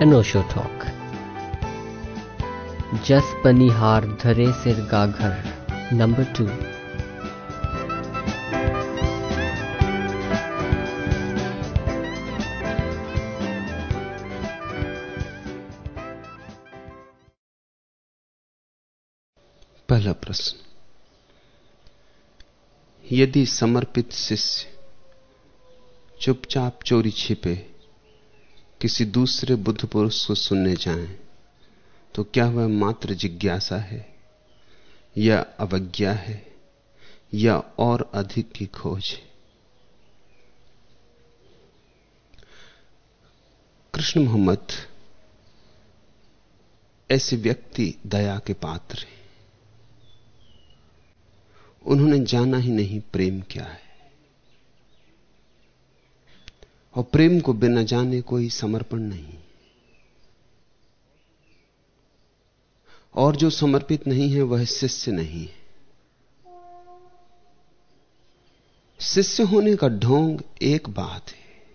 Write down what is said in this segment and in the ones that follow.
अनोशो talk. जस पनिहार धरे सिर गाघर, नंबर टू। पहला प्रश्न। यदि समर्पित शिष्य चुपचाप चोरी छिपे किसी दूसरे बुद्ध पुरुष को सुनने जाएँ, तो क्या वह मात्र जिज्ञासा है या अवज्ञा है या और अधिक की खोज है? कृष्ण मोहम्मद ऐसे व्यक्ति दया के पात्र हैं। उन्होंने जाना ही नहीं प्रेम क्या है। और प्रेम को बिना जाने कोई समर्पण नहीं। और जो समर्पित नहीं है, वह शिष्य नहीं है। शिष्य होने का ढोंग एक बात है।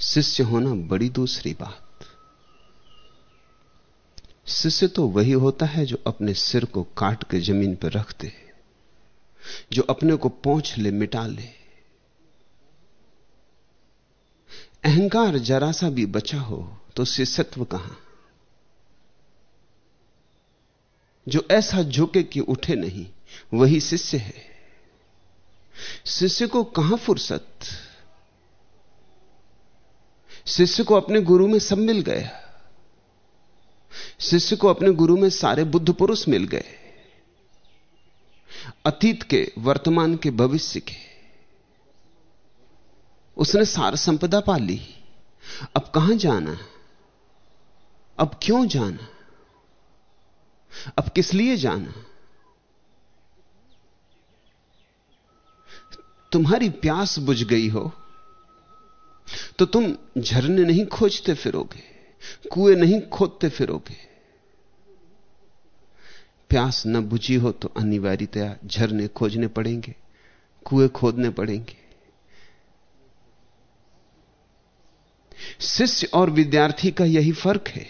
शिष्य होना बड़ी दूसरी बात। शिष्य तो वही होता है जो अपने सिर को काट के ज़मीन पर रखते है, जो अपने को पहुँच ले मिटा ले। अहंकार जरा सा भी बचा हो तो शिष्यत्व कहाँ? जो ऐसा झुके कि उठे नहीं, वही शिष्य है। शिष्य को कहाँ फुर्सत? शिष्य को अपने गुरु में सब मिल गया। शिष्य को अपने गुरु में सारे बुद्ध पुरुष मिल गए। अतीत के, वर्तमान के, भविष्य के। उसने सार संपदा पा ली अब कहाँ जाना? अब क्यों जाना? अब किस लिए जाना? तुम्हारी प्यास बुझ गई हो तो तुम झरने नहीं खोजते फिरोगे, कुएँ नहीं खोदते फिरोगे। प्यास न बुझी हो तो अनिवार्यतया झरने खोजने पड़ेंगे, कुएँ खोदने पड़ेंगे। शिष्य और विद्यार्थी का यही फ़र्क है।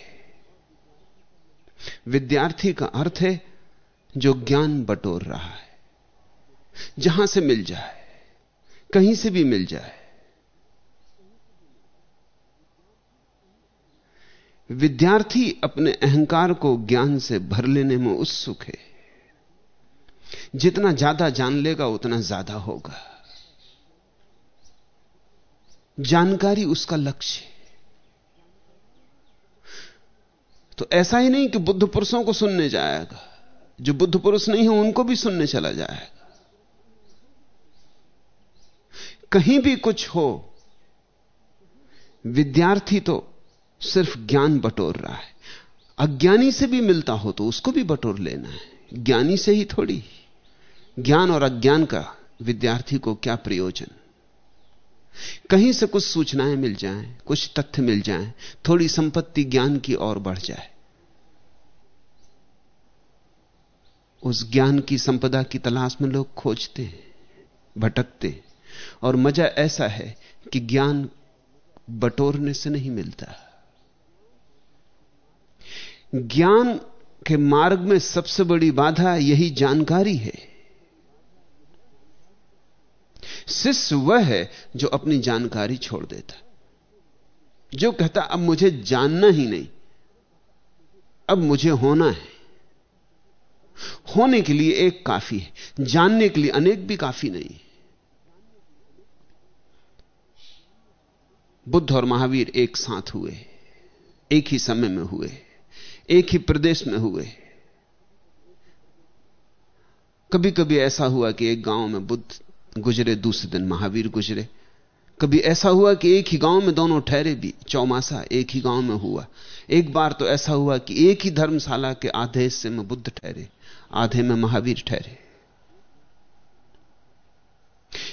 विद्यार्थी का अर्थ है जो ज्ञान बटोर रहा है, जहाँ से मिल जाए, कहीं से भी मिल जाए। विद्यार्थी अपने अहंकार को ज्ञान से भर लेने में उत्सुक है। जितना ज़्यादा जान लेगा, उतना ज़्यादा होगा। जानकारी उसका लक्ष्य है। तो ऐसा ही नहीं कि बुद्ध पुरुषों को सुनने जाएगा। जो बुद्ध पुरुष नहीं है, उनको भी सुनने चला जाएगा। कहीं भी कुछ हो, विद्यार्थी तो सिर्फ़ ज्ञान बटोर रहा है। अज्ञानी से भी मिलता हो तो उसको भी बटोर लेना है। ज्ञानी से ही थोड़ी। ज्ञान और अज्ञान का विद्यार्थी को क्या प्रयोजन? कहीं से कुछ सूचनाएँ मिल जाएँ, कुछ तथ्य मिल जाएँ, थोड़ी संपत्ति ज्ञान की ओर बढ़ जाए। उस ज्ञान की संपदा की तलाश में लोग खोजते भटकते और मज़ा ऐसा है कि ज्ञान बटोरने से नहीं मिलता। ज्ञान के मार्ग में सबसे बड़ी बाधा यही जानकारी है। शिष्य वह है जो अपनी जानकारी छोड़ देता जो कहता, अब मुझे जानना ही नहीं, अब मुझे होना है। होने के लिए एक काफ़ी है, जानने के लिए अनेक भी काफ़ी नहीं बुद्ध और महावीर एक साथ हुए, एक ही समय में हुए, एक ही प्रदेश में हुए। कभी कभी ऐसा हुआ कि एक गाँव में बुद्ध गुजरे, दूसरे दिन महावीर गुजरे। कभी ऐसा हुआ कि एक ही गाँव में दोनों ठहरे भी, चौमासा, एक ही गाँव में हुआ। एक बार तो ऐसा हुआ कि एक ही धर्मशाला के आधे हिस्से में बुद्ध ठहरे, आधे में महावीर ठहरे।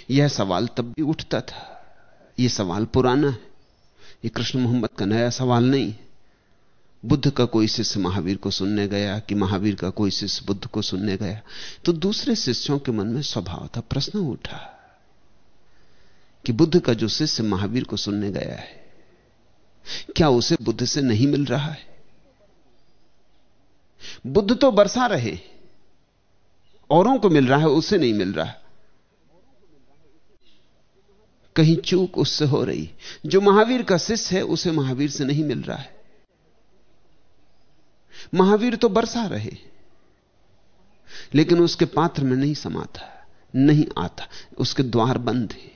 यह सवाल तब भी उठता था। यह सवाल पुराना है। यह कृष्ण मोहम्मद का नया सवाल नहीं है। बुद्ध का कोई शिष्य महावीर को सुनने गया कि महावीर का कोई शिष्य बुद्ध को सुनने गया तो दूसरे शिष्यों के मन में स्वभाव था, प्रश्न उठा कि बुद्ध का जो शिष्य महावीर को सुनने गया है, क्या उसे बुद्ध से नहीं मिल रहा है? बुद्ध तो बरसा रहे औरों को मिल रहा है, उसे नहीं मिल रहा। कहीं चूक उससे हो रही, जो महावीर का शिष्य है, उसे महावीर से नहीं मिल रहा है। महावीर तो बरसा रहे। लेकिन उसके पात्र में नहीं समाता, नहीं आता, उसके द्वार बंद है।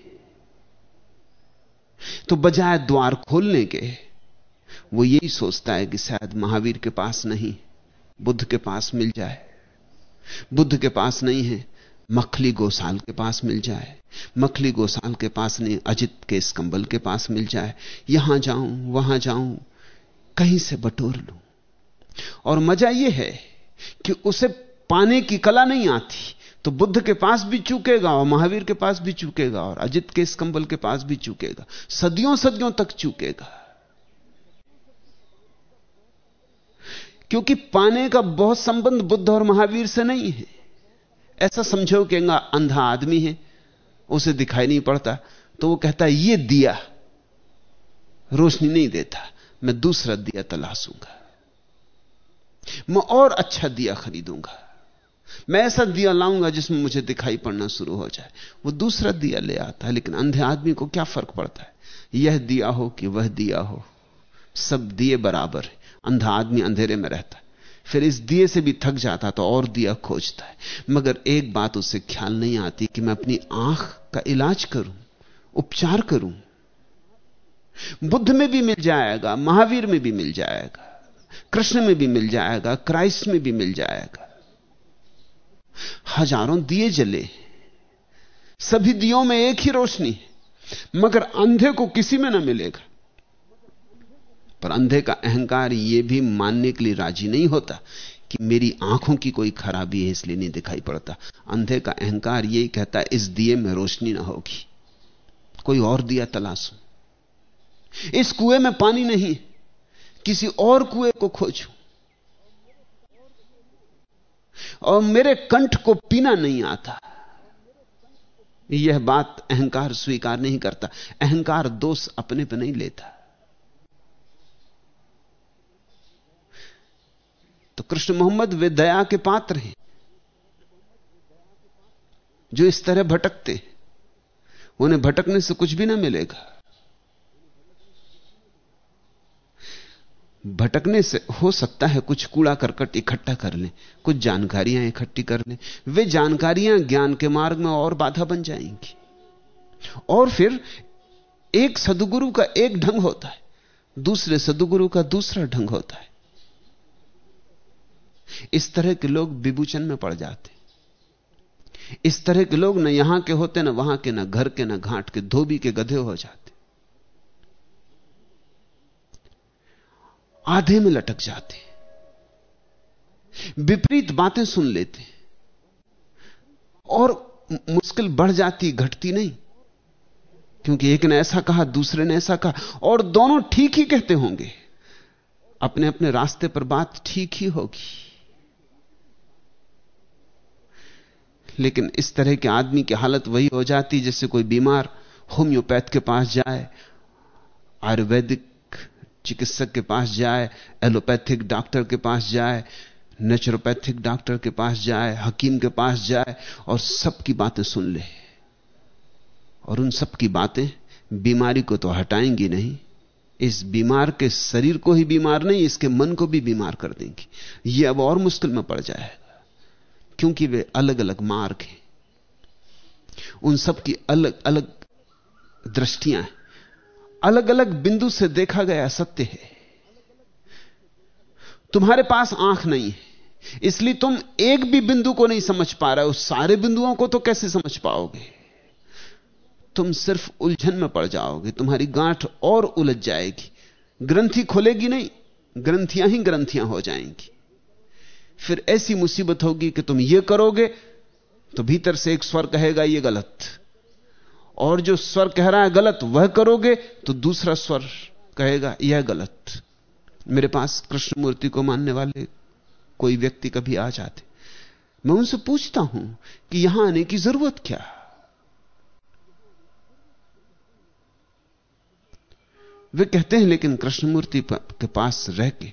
तो बजाय द्वार खोलने के, वो यही सोचता है कि शायद महावीर के पास नहीं, बुद्ध के पास मिल जाए। बुद्ध के पास नहीं है, मखली गोसाल के पास मिल जाए। मखली गोसाल के पास नहीं, अजित के इस कंबल के पास मिल जाए। यहाँ जाऊँ, वहाँ जाऊँ, कहीं से बटोर लूँ। और मज़ा यह है कि उसे पाने की कला नहीं आती। तो बुद्ध के पास भी चूकेगा और महावीर के पास भी चूकेगा और अजित के स्कंबल के पास भी चूकेगा। सदियों सदियों तक चूकेगा। क्योंकि पाने का बहुत संबंध बुद्ध और महावीर से नहीं है। ऐसा समझो कि अंधा आदमी है, उसे दिखाई नहीं पड़ता। तो वो कहता है, ये दिया रोशनी नहीं देता, मैं दूसरा दिया तलाशूँगा। मैं और अच्छा दिया खरीदूँगा। मैं ऐसा दिया लाऊँगा जिसमें मुझे दिखाई पड़ना शुरू हो जाए। वो दूसरा दिया ले आता है, लेकिन अंधे आदमी को क्या फ़र्क पड़ता है? यह दिया हो कि वह दिया हो। सब दिए बराबर है। अंधा आदमी अंधेरे में रहता है। फिर इस दिए से भी थक जाता तो और दिया खोजता है। मगर एक बात उसे ख्याल नहीं आती कि मैं अपनी आँख का इलाज करूँ, उपचार करूँ। बुद्ध में भी मिल जाएगा, महावीर में भी मिल जाएगा। कृष्ण में भी मिल जाएगा, क्राइस्ट में भी मिल जाएगा। हज़ारों दिए जले सभी दियों में एक ही रोशनी मगर अंधे को किसी में ना मिलेगा। पर अंधे का अहंकार यह भी मानने के लिए राज़ी नहीं होता कि मेरी आँखों की कोई खराबी है, इसलिए नहीं दिखाई पड़ता। अंधे का अहंकार यही कहता है, इस दिए में रोशनी ना होगी। कोई और दिया तलाशो इस कुएँ में पानी नहीं किसी और कुएँ को खोजो। और मेरे कंठ को पीना नहीं आता। यह बात अहंकार स्वीकार नहीं करता। अहंकार दोष अपने पर नहीं लेता। तो कृष्ण मोहम्मद वे दया के पात्र हैं, जो इस तरह भटकते उन्हें भटकने से कुछ भी ना मिलेगा। भटकने से हो सकता है कुछ कूड़ा करकट इकट्ठा कर लें, कुछ जानकारियाँ इकट्ठी कर लें। वे जानकारियाँ ज्ञान के मार्ग में और बाधा बन जाएँगी। और फिर एक सदगुरु का एक ढंग होता है, दूसरे सदगुरु का दूसरा ढंग होता है। इस तरह के लोग विभूचन में पड़ जाते इस तरह के लोग न यहाँ के होते, न वहाँ के, न घर के, न घाट के, धोबी के गधे हो जाते आधे में लटक जाते विपरीत बातें सुन लेते और मुश्किल बढ़ जाती, घटती नहीं। क्योंकि एक ने ऐसा कहा, दूसरे ने ऐसा कहा, और दोनों ठीक ही कहते होंगे। अपने अपने रास्ते पर बात ठीक ही होगी। लेकिन इस तरह के आदमी की हालत वही हो जाती, जैसे कोई बीमार होम्योपैथ के पास जाए, आयुर्वेदिक चिकित्सक के पास जाए, एलोपैथिक डॉक्टर के पास जाए, नेचुरोपैथिक डॉक्टर के पास जाए, हकीम के पास जाए और सबकी बातें सुन ले। और उन सबकी बातें बीमारी को तो हटाएँगी नहीं। इस बीमार के शरीर को ही बीमार नहीं, इसके मन को भी बीमार कर देंगी। यह अब और मुश्किल में पड़ जाएगा, क्योंकि वे अलग अलग मार्ग हैं। उन सबकी अलग अलग दृष्टियाँ हैं। अलग अलग बिंदु से देखा गया सत्य है। तुम्हारे पास आँख नहीं है। इसलिए तुम एक भी बिंदु को नहीं समझ पा रहे उस सारे बिंदुओं को तो कैसे समझ पाओगे? तुम सिर्फ़ उलझन में पड़ जाओगे। तुम्हारी गांठ और उलझ जाएगी। ग्रंथि खुलेगी नहीं, ग्रंथियाँ ही ग्रंथियाँ हो जाएँगी। फिर ऐसी मुसीबत होगी कि तुम यह करोगे तो भीतर से एक स्वर कहेगा यह गलत। और जो स्वर कह रहा है गलत, वह करोगे तो दूसरा स्वर कहेगा, यह गलत। मेरे पास कृष्ण मूर्ति को मानने वाले कोई व्यक्ति कभी आ जाते। मैं उनसे पूछता हूँ कि यहाँ आने की ज़रूरत क्या? वे कहते हैं, लेकिन कृष्णमूर्ति के पास रह के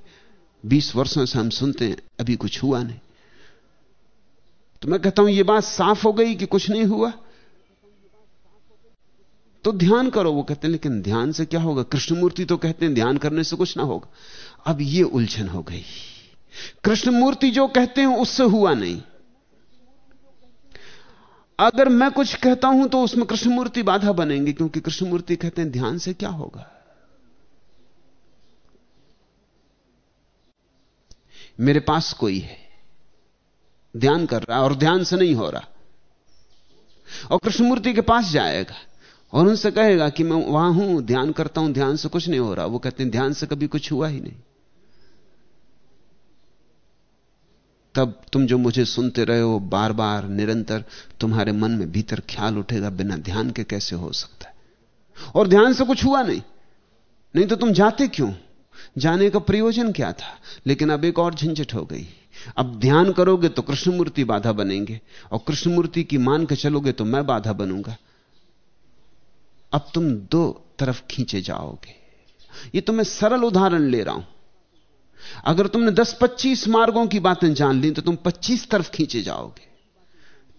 बीस वर्षों से हम सुनते हैं, अभी कुछ हुआ नहीं। तो मैं कहता हूँ यह बात साफ़ हो गई कि कुछ नहीं हुआ? तो ध्यान करो, वो कहते हैं, लेकिन ध्यान से क्या होगा? कृष्णमूर्ति तो कहते हैं, ध्यान करने से कुछ ना होगा। अब ये उलझन हो गई। कृष्णमूर्ति जो कहते हैं, उससे हुआ नहीं। अगर मैं कुछ कहता हूँ तो उसमें कृष्णमूर्ति बाधा बनेंगे, क्योंकि कृष्णमूर्ति कहते हैं, ध्यान से क्या होगा? मेरे पास कोई है। ध्यान कर रहा और ध्यान से नहीं हो रहा। और कृष्णमूर्ति के पास जाएगा। और उनसे कहेगा कि मैं वहाँ हूँ, ध्यान करता हूँ, ध्यान से कुछ नहीं हो रहा। वो कहते हैं, ध्यान से कभी कुछ हुआ ही नहीं। तब तुम जो मुझे सुनते रहे हो बार बार निरंतर, तुम्हारे मन में भीतर ख्याल उठेगा, बिना ध्यान के कैसे हो सकता है? और ध्यान से कुछ हुआ नहीं। नहीं तो तुम जाते क्यों? जाने का प्रयोजन क्या था? लेकिन अब एक और झंझट हो गई। अब ध्यान करोगे तो कृष्णमूर्ति बाधा बनेंगे, और कृष्णमूर्ति की मान के चलोगे तो मैं बाधा बनूँगा। अब तुम दो तरफ़ खींचे जाओगे। ये तो मैं सरल उदाहरण ले रहा हूँ। अगर तुमने 10-25 मार्गों की बातें जान ली तो तुम 25 तरफ़ खींचे जाओगे।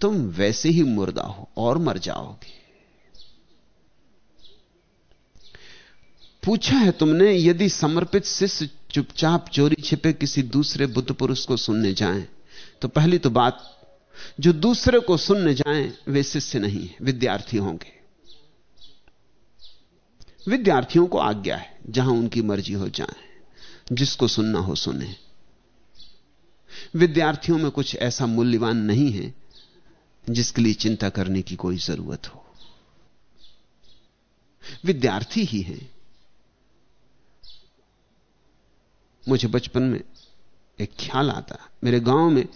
तुम वैसे ही मुर्दा हो और मर जाओगे। पूछा है तुमने, यदि समर्पित शिष्य चुपचाप चोरी छिपे किसी दूसरे बुद्ध पुरुष को सुनने जाएँ तो पहली तो बात, जो दूसरे को सुनने जाएँ, वे शिष्य नहीं विद्यार्थी होंगे। विद्यार्थियों को आज्ञा है, जहाँ उनकी मर्ज़ी हो जाए। जिसको सुनना हो सुने। विद्यार्थियों में कुछ ऐसा मूल्यवान नहीं है, जिसके लिए चिंता करने की कोई ज़रूरत हो। विद्यार्थी ही हैं। मुझे बचपन में एक ख्याल आता। मेरे गाँव में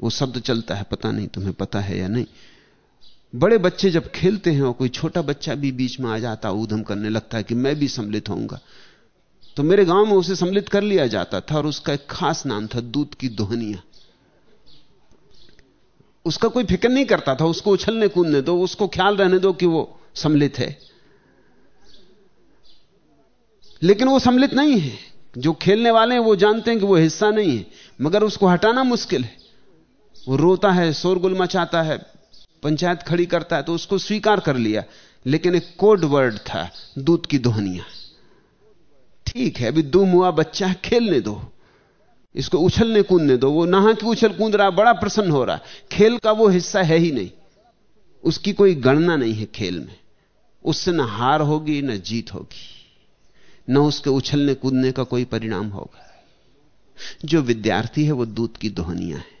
वो शब्द चलता है, पता नहीं तुम्हें पता है या नहीं। बड़े बच्चे जब खेलते हैं और कोई छोटा बच्चा भी बीच में आ जाता ऊधम करने लगता है कि मैं भी सम्मिलित होऊँगा। तो मेरे गाँव में उसे सम्मिलित कर लिया जाता था और उसका एक खास नाम था, दूध की दोहनिया। उसका कोई फ़िक्र नहीं करता था, उसको उछलने कूदने दो, उसको ख्याल रहने दो कि वो सम्मिलित है। लेकिन वो सम्मिलित नहीं है। जो खेलने वाले हैं, वो जानते हैं कि वो हिस्सा नहीं है, मगर उसको हटाना मुश्किल है। वो रोता है, शोरगुल मचाता है पंचायत खड़ी करता है तो उसको स्वीकार कर लिया। लेकिन एक कोड वर्ड था, दूध की दोहनिया। ठीक है, अभी दो हुआ बच्चा खेलने दो। इसको उछलने कूदने दो। वो नहा के उछल कूद रहा, बड़ा प्रसन्न हो रहा। खेल का वो हिस्सा है ही नहीं। उसकी कोई गणना नहीं है खेल में। उससे न हार होगी, न जीत होगी। न उसके उछलने कूदने का कोई परिणाम होगा। जो विद्यार्थी है, वो दूध की दोहनिया है।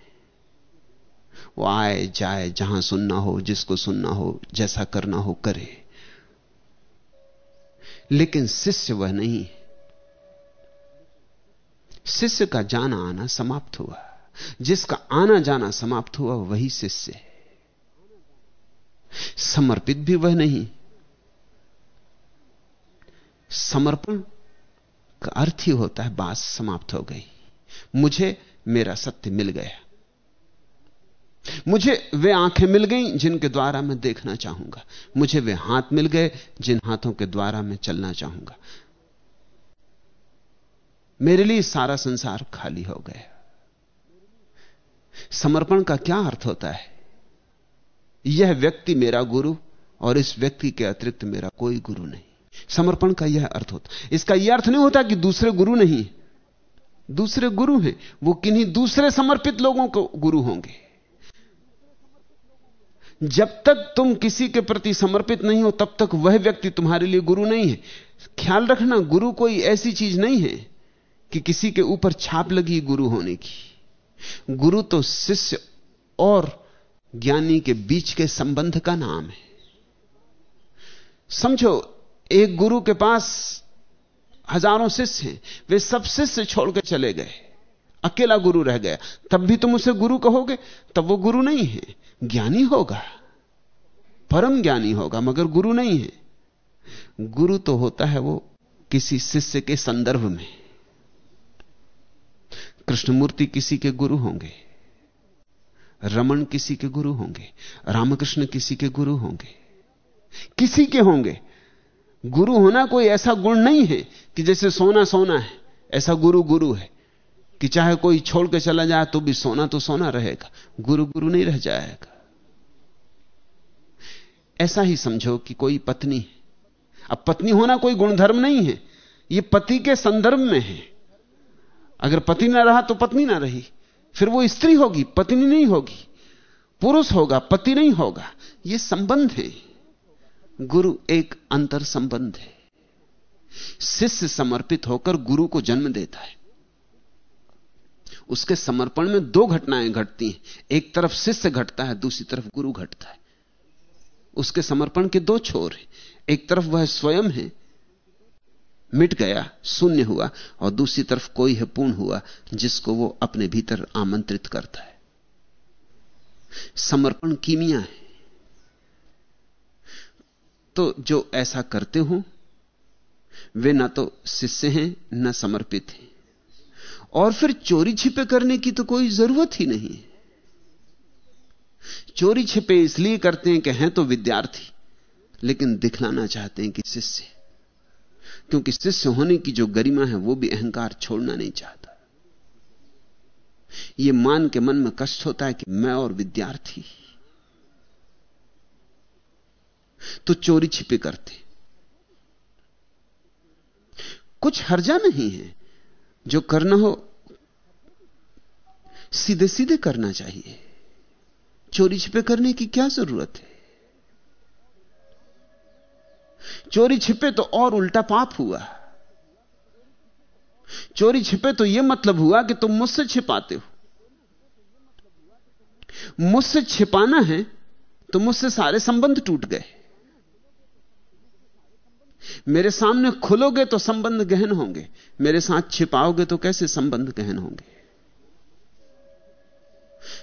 वो आए, जाए, जहाँ सुनना हो, जिसको सुनना हो, जैसा करना हो, करे। लेकिन शिष्य वह नहीं। शिष्य का जाना आना समाप्त हुआ। जिसका आना जाना समाप्त हुआ, वही शिष्य है। समर्पित भी वह नहीं। समर्पण का अर्थ ही होता है, बात समाप्त हो गई। मुझे मेरा सत्य मिल गया। मुझे वे आँखें मिल गईं जिनके द्वारा मैं देखना चाहूँगा। मुझे वे हाथ मिल गए जिन हाथों के द्वारा मैं चलना चाहूँगा। मेरे लिए सारा संसार खाली हो गया। समर्पण का क्या अर्थ होता है? यह व्यक्ति मेरा गुरु और इस व्यक्ति के अतिरिक्त मेरा कोई गुरु नहीं। समर्पण का यह अर्थ होता इसका यह अर्थ नहीं होता कि दूसरे गुरु नहीं दूसरे गुरु हैं। वो किन्हीं दूसरे समर्पित लोगों को गुरु होंगे। जब तक तुम किसी के प्रति समर्पित नहीं हो, तब तक वह व्यक्ति तुम्हारे लिए गुरु नहीं है। ख्याल रखना, गुरु कोई ऐसी चीज़ नहीं है कि किसी के ऊपर छाप लगी गुरु होने की। गुरु तो शिष्य और ज्ञानी के बीच के संबंध का नाम है। समझो, एक गुरु के पास हज़ारों शिष्य हैं, वे सब शिष्य छोड़कर चले गए। अकेला गुरु रह गया। तब भी तुम उसे गुरु कहोगे? तब वो गुरु नहीं है। ज्ञानी होगा। परम ज्ञानी होगा, मगर गुरु नहीं है। गुरु तो होता है वो किसी शिष्य के संदर्भ में। कृष्णमूर्ति किसी के गुरु होंगे। रमन किसी के गुरु होंगे। रामकृष्ण किसी के गुरु होंगे। किसी के होंगे। गुरु होना कोई ऐसा गुण नहीं है कि जैसे सोना सोना है, ऐसा गुरु गुरु है। कि चाहे कोई छोड़ के चला जाए तो भी सोना तो सोना रहेगा। गुरु गुरु नहीं रह जाएगा। ऐसा ही समझो कि कोई पत्नी है। अब पत्नी होना कोई गुणधर्म नहीं है। यह पति के संदर्भ में है। अगर पति ना रहा तो पत्नी ना रही। फिर वो स्त्री होगी, पत्नी नहीं होगी। पुरुष होगा, पति नहीं होगा। यह संबंध है। गुरु एक अंतर संबंध है। शिष्य समर्पित होकर गुरु को जन्म देता है। उसके समर्पण में दो घटनाएँ घटती हैं। एक तरफ़ शिष्य घटता है, दूसरी तरफ़ गुरु घटता है। उसके समर्पण के दो छोर हैं। एक तरफ़ वह स्वयं है, मिट गया, शून्य हुआ, और दूसरी तरफ़ कोई है पूर्ण हुआ, जिसको वो अपने भीतर आमंत्रित करता है। समर्पण कीमिया है। तो जो ऐसा करते हो, वे ना तो शिष्य हैं, ना समर्पित हैं। और फिर चोरी छिपे करने की तो कोई ज़रूरत ही नहीं चोरी छिपे इसलिए करते हैं कि हैं तो विद्यार्थी। लेकिन दिखलाना चाहते हैं कि शिष्य। क्योंकि शिष्य होने की जो गरिमा है, वो भी अहंकार छोड़ना नहीं चाहता। ये मान के मन में कष्ट होता है कि मैं और विद्यार्थी। तो चोरी छिपे करते। कुछ हर्जा नहीं है जो करना हो सीधे सीधे करना चाहिए। चोरी छिपे करने की क्या ज़रूरत है? चोरी छिपे तो और उल्टा पाप हुआ। चोरी छिपे तो यह मतलब हुआ कि तुम मुझसे छिपाते हो। मुझसे छिपाना है तो मुझसे सारे संबंध टूट गए। मेरे सामने खुलोगे तो संबंध गहन होंगे। मेरे साथ छिपाओगे तो कैसे संबंध गहन होंगे?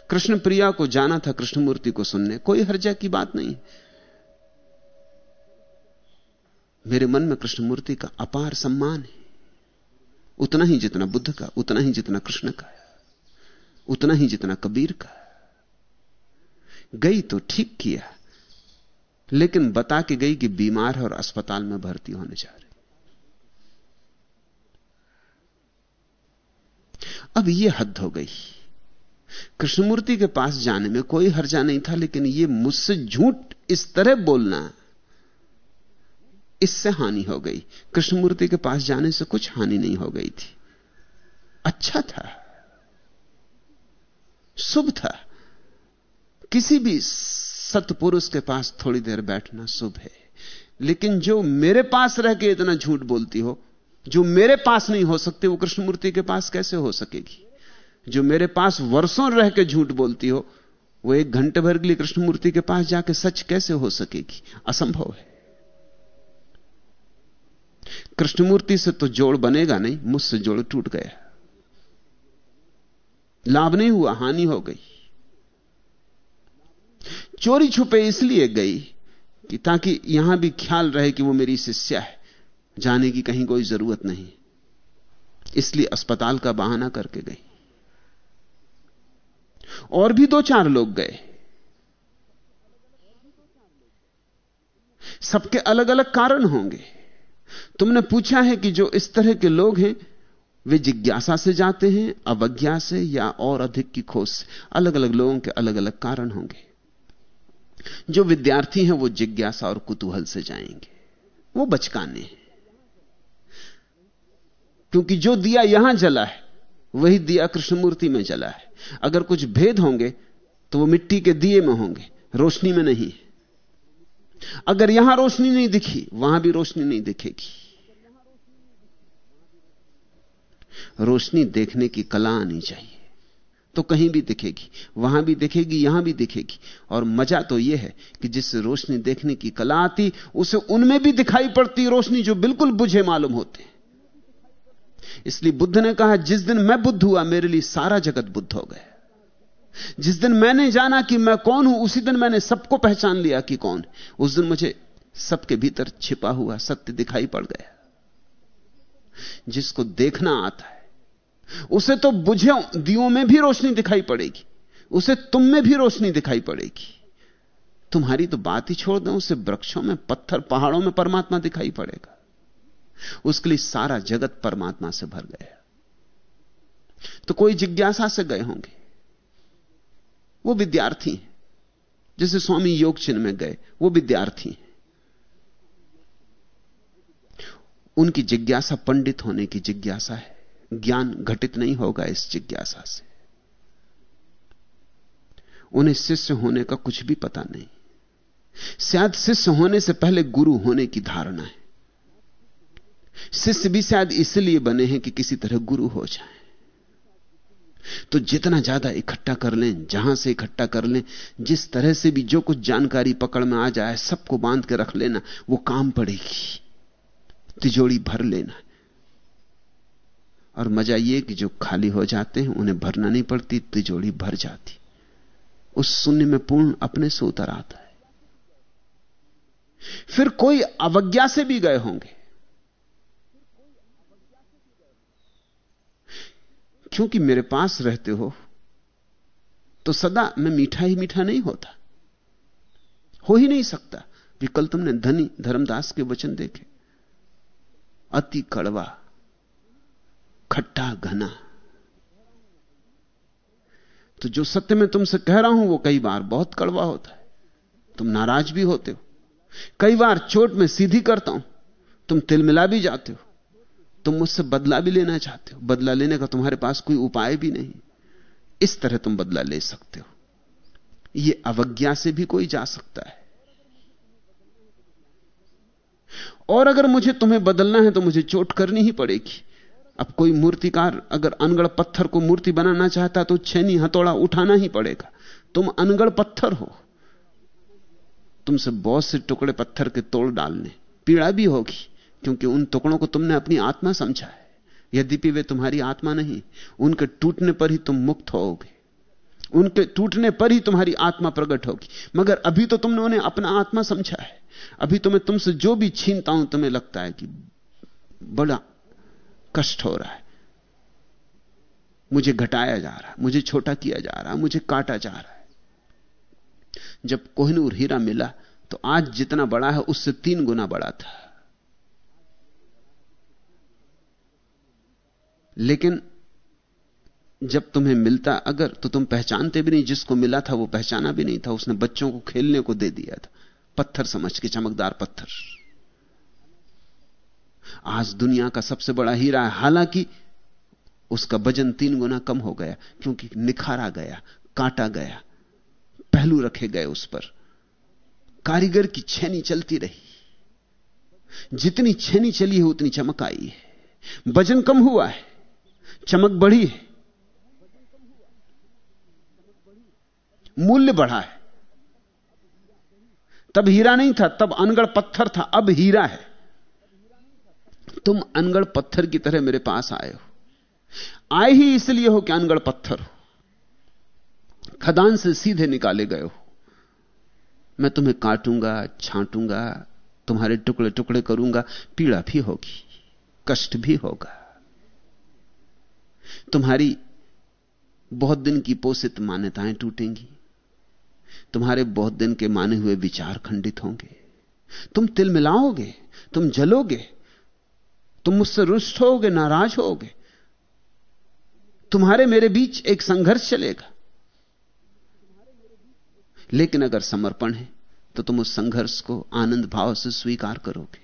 कृष्ण प्रिया को जाना था कृष्णमूर्ति को सुनने। कोई हर्जा की बात नहीं। मेरे मन में कृष्णमूर्ति का अपार सम्मान है। उतना ही जितना बुद्ध का, उतना ही जितना कृष्ण का उतना ही जितना कबीर का गई तो ठीक किया, लेकिन बता के गई कि बीमार है और अस्पताल में भर्ती होने जा रही। अब यह हद हो गई। कृष्णमूर्ति के पास जाने में कोई हर्जा नहीं था, लेकिन यह मुझसे झूठ इस तरह बोलना इससे हानि हो गई। कृष्णमूर्ति के पास जाने से कुछ हानि नहीं हो गई थी। अच्छा था। शुभ था। किसी भी सतपुरुष के पास थोड़ी देर बैठना शुभ है। लेकिन जो मेरे पास रह के इतना झूठ बोलती हो, जो मेरे पास नहीं हो सकते, वो कृष्णमूर्ति के पास कैसे हो सकेगी? जो मेरे पास वर्षों रह के झूठ बोलती हो, वो एक घंटे भर के लिए कृष्णमूर्ति के पास जाके सच कैसे हो सकेगी? असंभव है। कृष्णमूर्ति से तो जोड़ बनेगा नहीं, मुझसे जोड़ टूट गया। लाभ नहीं हुआ, हानि हो गई। चोरी छुपे इसलिए गई कि ताकि यहाँ भी ख्याल रहे कि वो मेरी शिष्या है। जाने की कहीं कोई ज़रूरत नहीं। इसलिए अस्पताल का बहाना करके गई। और भी दो चार लोग गए। सबके अलग अलग कारण होंगे। तुमने पूछा है कि जो इस तरह के लोग हैं, वे जिज्ञासा से जाते हैं, अवज्ञा से या और अधिक की खोज से। अलग अलग लोगों के अलग अलग कारण होंगे। जो विद्यार्थी हैं, वो जिज्ञासा और कुतूहल से जाएँगे। वो बचकाने हैं। क्योंकि जो दिया यहाँ जला है वही दिया कृष्णमूर्ति में जला है। अगर कुछ भेद होंगे तो वो मिट्टी के दिए में होंगे, रोशनी में नहीं अगर यहाँ रोशनी नहीं दिखी, वहाँ भी रोशनी नहीं दिखेगी। रोशनी देखने की कला आनी चाहिए। तो कहीं भी दिखेगी, वहाँ भी दिखेगी, यहाँ भी दिखेगी। और मज़ा तो यह है कि जिस रोशनी देखने की कला आती, उसे उनमें भी दिखाई पड़ती रोशनी जो बिल्कुल बुझे मालूम होते। इसलिए बुद्ध ने कहा, जिस दिन मैं बुद्ध हुआ, मेरे लिए सारा जगत बुद्ध हो गया। जिस दिन मैंने जाना कि मैं कौन हूँ, उसी दिन मैंने सबको पहचान लिया कि कौन। उस दिन मुझे सबके भीतर छिपा हुआ सत्य दिखाई पड़ गया। जिसको देखना आता है, उसे तो बुझे दियों में भी रोशनी दिखाई पड़ेगी, उसे तुम में भी रोशनी दिखाई पड़ेगी। तुम्हारी तो बात ही छोड़ दो, उसे वृक्षों में, पत्थर पहाड़ों में परमात्मा दिखाई पड़ेगा। उसके लिए सारा जगत परमात्मा से भर गया तो कोई जिज्ञासा से गए होंगे। वो विद्यार्थी हैं। जैसे स्वामी योग चिन्ह में गए, वो विद्यार्थी हैं। उनकी जिज्ञासा पंडित होने की जिज्ञासा है। ज्ञान घटित नहीं होगा इस जिज्ञासा से। उन्हें शिष्य होने का कुछ भी पता नहीं। शायद शिष्य होने से पहले गुरु होने की धारणा है। शिष्य भी शायद इसलिए बने हैं कि किसी तरह गुरु हो जाए। तो जितना ज़्यादा इकट्ठा कर लें, जहाँ से इकट्ठा कर लें, जिस तरह से भी जो कुछ जानकारी पकड़ में आ जाए, सबको बाँध के रख लेना, वो काम पड़ेगी। तिजोड़ी भर लेना। और मज़ा यह कि जो खाली हो जाते हैं, उन्हें भरना नहीं पड़ती तिजोड़ी भर जाती। उस शून्य में पूर्ण अपने से उतर आता है। फिर कोई अवज्ञा से भी गए होंगे। क्योंकि मेरे पास रहते हो तो सदा मैं मीठा ही मीठा नहीं होता। हो ही नहीं सकता। कि कल तुमने धनी धर्मदास के वचन देखे। अति कड़वा, खट्टा, घना। तो जो सत्य में तुमसे कह रहा हूँ, वो कई बार बहुत कड़वा होता है। तुम नाराज़ भी होते हो। कई बार चोट में सीधी करता हूँ। तुम तिलमिला भी जाते हो। तुम मुझसे बदला भी लेना चाहते हो। बदला लेने का तुम्हारे पास कोई उपाय भी नहीं। इस तरह तुम बदला ले सकते हो। यह अवज्ञा से भी कोई जा सकता है। और अगर मुझे तुम्हें बदलना है तो मुझे चोट करनी ही पड़ेगी। अब कोई मूर्तिकार अगर अनगढ़ पत्थर को मूर्ति बनाना चाहता तो छेनी हथौड़ा उठाना ही पड़ेगा। तुम अनगढ़ पत्थर हो। तुमसे बहुत से टुकड़े पत्थर के तोड़ डालने। पीड़ा भी होगी। क्योंकि उन टुकड़ों को तुमने अपनी आत्मा समझा है। यद्यपि वे तुम्हारी आत्मा नहीं, उनके टूटने पर ही तुम मुक्त होगे। उनके टूटने पर ही तुम्हारी आत्मा प्रकट होगी। मगर अभी तो तुमने उन्हें अपना आत्मा समझा है। अभी तो मैं तुमसे जो भी छीनता हूँ, तुम्हें लगता है कि बड़ा कष्ट हो रहा है। मुझे घटाया जा रहा है, मुझे छोटा किया जा रहा है, मुझे काटा जा रहा है। जब कोहनूर हीरा मिला तो आज जितना बड़ा है, उससे तीन गुना बड़ा था। लेकिन जब तुम्हें मिलता अगर तो तुम पहचानते भी नहीं, जिसको मिला था वो पहचाना भी नहीं था। उसने बच्चों को खेलने को दे दिया था। पत्थर समझ के, चमकदार पत्थर। आज दुनिया का सबसे बड़ा हीरा है। हालाँकि उसका वज़न तीन गुना कम हो गया, क्योंकि निखारा गया, काटा गया, पहलू रखे गए उस पर। कारीगर की छेनी चलती रही। जितनी छेनी चली है, उतनी चमक आई है। वज़न कम हुआ है। चमक बढ़ी है। मूल्य बढ़ा है। तब हीरा नहीं था, तब अनगढ़ पत्थर था, अब हीरा है। तुम अनगढ़ पत्थर की तरह मेरे पास आए हो। आए ही इसलिए हो कि अनगढ़ पत्थर हो। खदान से सीधे निकाले गए हो। मैं तुम्हें काटूँगा, छांटूँगा, तुम्हारे टुकड़े टुकड़े करूँगा, पीड़ा भी होगी, कष्ट भी होगा। तुम्हारी बहुत दिन की पोषित मान्यताएँ टूटेंगी। तुम्हारे बहुत दिन के माने हुए विचार खंडित होंगे। तुम तिल मिलाओगे, तुम जलोगे, तुम मुझसे रुष्ट होगे, नाराज़ होगे। तुम्हारे मेरे बीच एक संघर्ष चलेगा। लेकिन अगर समर्पण है तो तुम उस संघर्ष को आनंद भाव से स्वीकार करोगे।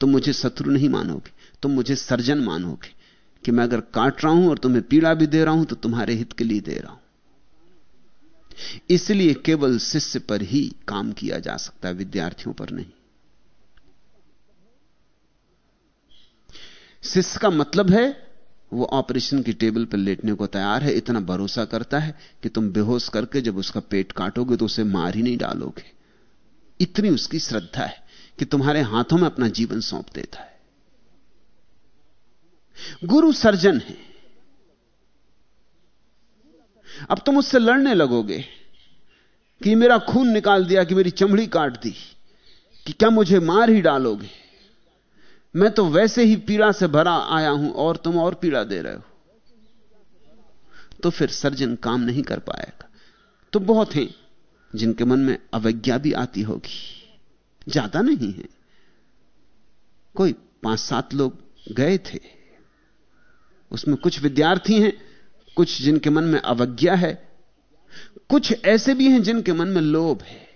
तुम मुझे शत्रु नहीं मानोगे, तुम मुझे सर्जन मानोगे। कि मैं अगर काट रहा हूँ और तुम्हें पीड़ा भी दे रहा हूँ तो तुम्हारे हित के लिए दे रहा हूँ। इसलिए केवल शिष्य पर ही काम किया जा सकता है, विद्यार्थियों पर नहीं। शिष्य का मतलब है, वो ऑपरेशन की टेबल पर लेटने को तैयार है, इतना भरोसा करता है कि तुम बेहोश करके जब उसका पेट काटोगे तो उसे मार ही नहीं डालोगे। इतनी उसकी श्रद्धा है कि तुम्हारे हाथों में अपना जीवन सौंप देता है। गुरु सर्जन है। अब तुम उससे लड़ने लगोगे कि मेरा खून निकाल दिया, कि मेरी चमड़ी काट दी, कि क्या मुझे मार ही डालोगे? मैं तो वैसे ही पीड़ा से भरा आया हूँ और तुम और पीड़ा दे रहे हो। तो फिर सर्जन काम नहीं कर पाएगा। तो बहुत हैं जिनके मन में अवज्ञा भी आती होगी। ज़्यादा नहीं है। कोई पाँच सात लोग गए थे। उसमें कुछ विद्यार्थी हैं, कुछ जिनके मन में अवज्ञा है, कुछ ऐसे भी हैं जिनके मन में लोभ है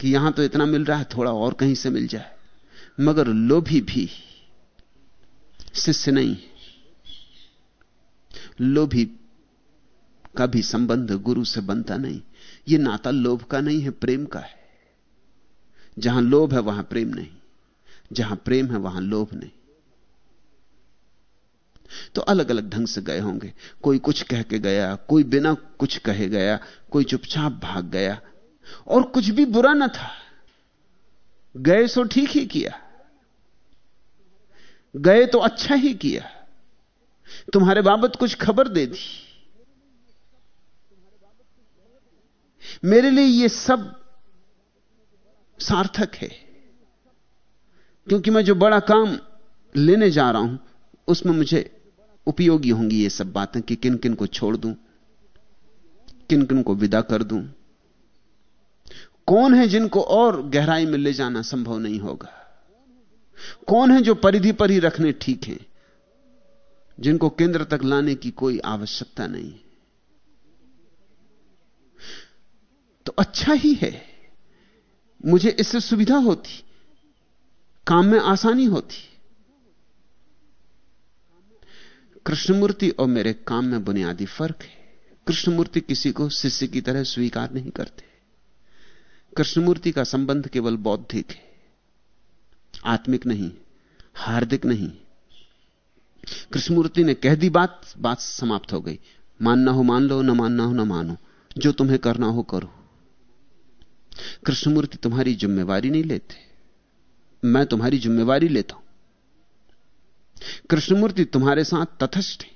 कि यहाँ तो इतना मिल रहा है, थोड़ा और कहीं से मिल जाए। मगर लोभी भी शिष्य नहीं लोभी का भी संबंध गुरु से बनता नहीं। यह नाता लोभ का नहीं है, प्रेम का है। जहाँ लोभ है, वहाँ प्रेम नहीं। जहाँ प्रेम है, वहाँ लोभ नहीं। तो अलग अलग ढंग से गए होंगे। कोई कुछ कह के गया, कोई बिना कुछ कहे गया, कोई चुपचाप भाग गया। और कुछ भी बुरा ना था। गए सो ठीक ही किया। गए तो अच्छा ही किया। तुम्हारे बाबत कुछ खबर दे दी। मेरे लिए यह सब सार्थक है। क्योंकि मैं जो बड़ा काम लेने जा रहा हूँ, उसमें मुझे उपयोगी होंगी ये सब बातें कि किन किन को छोड़ दूँ किन किन को विदा कर दूँ। कौन है जिनको और गहराई में ले जाना संभव नहीं होगा? कौन है जो परिधि पर ही रखने ठीक हैं, जिनको केंद्र तक लाने की कोई आवश्यकता नहीं? तो अच्छा ही है। मुझे इससे सुविधा होती, काम में आसानी होती। कृष्णमूर्ति और मेरे काम में बुनियादी फ़र्क है। कृष्णमूर्ति किसी को शिष्य की तरह स्वीकार नहीं करते। कृष्णमूर्ति का संबंध केवल बौद्धिक है। आत्मिक नहीं, हार्दिक नहीं। कृष्णमूर्ति ने कह दी बात बात समाप्त हो गई। मानना हो मान लो, न मानना हो न मानो। जो तुम्हें करना हो करो। कृष्णमूर्ति तुम्हारी जिम्मेवारी नहीं लेते। मैं तुम्हारी जिम्मेवारी लेता हूँ। कृष्णमूर्ति तुम्हारे साथ तथस्थ है।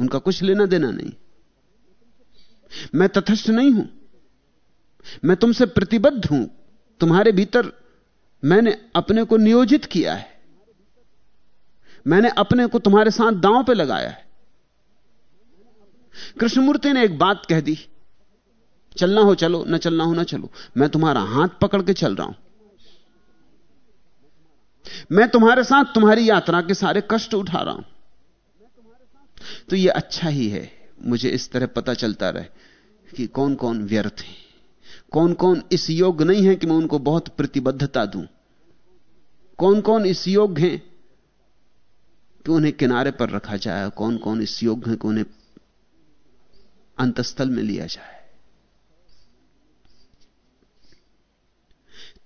उनका कुछ लेना देना नहीं। मैं तथस्थ नहीं हूँ। मैं तुमसे प्रतिबद्ध हूँ। तुम्हारे भीतर मैंने अपने को नियोजित किया है। मैंने अपने को तुम्हारे साथ दांव पे लगाया है। कृष्णमूर्ति ने एक बात कह दी। चलना हो चलो, न चलना हो ना चलो। मैं तुम्हारा हाथ पकड़ के चल रहा हूँ। मैं तुम्हारे साथ तुम्हारी यात्रा के सारे कष्ट उठा रहा हूँ। तो यह अच्छा ही है, मुझे इस तरह पता चलता रहे कि कौन कौन व्यर्थ है। कौन कौन इस योग्य नहीं है कि मैं उनको बहुत प्रतिबद्धता दूँ। कौन कौन इस योग्य हैं कि उन्हें किनारे पर रखा जाए कौन कौन इस योग्य है कि उन्हें अंतस्थल में लिया जाए।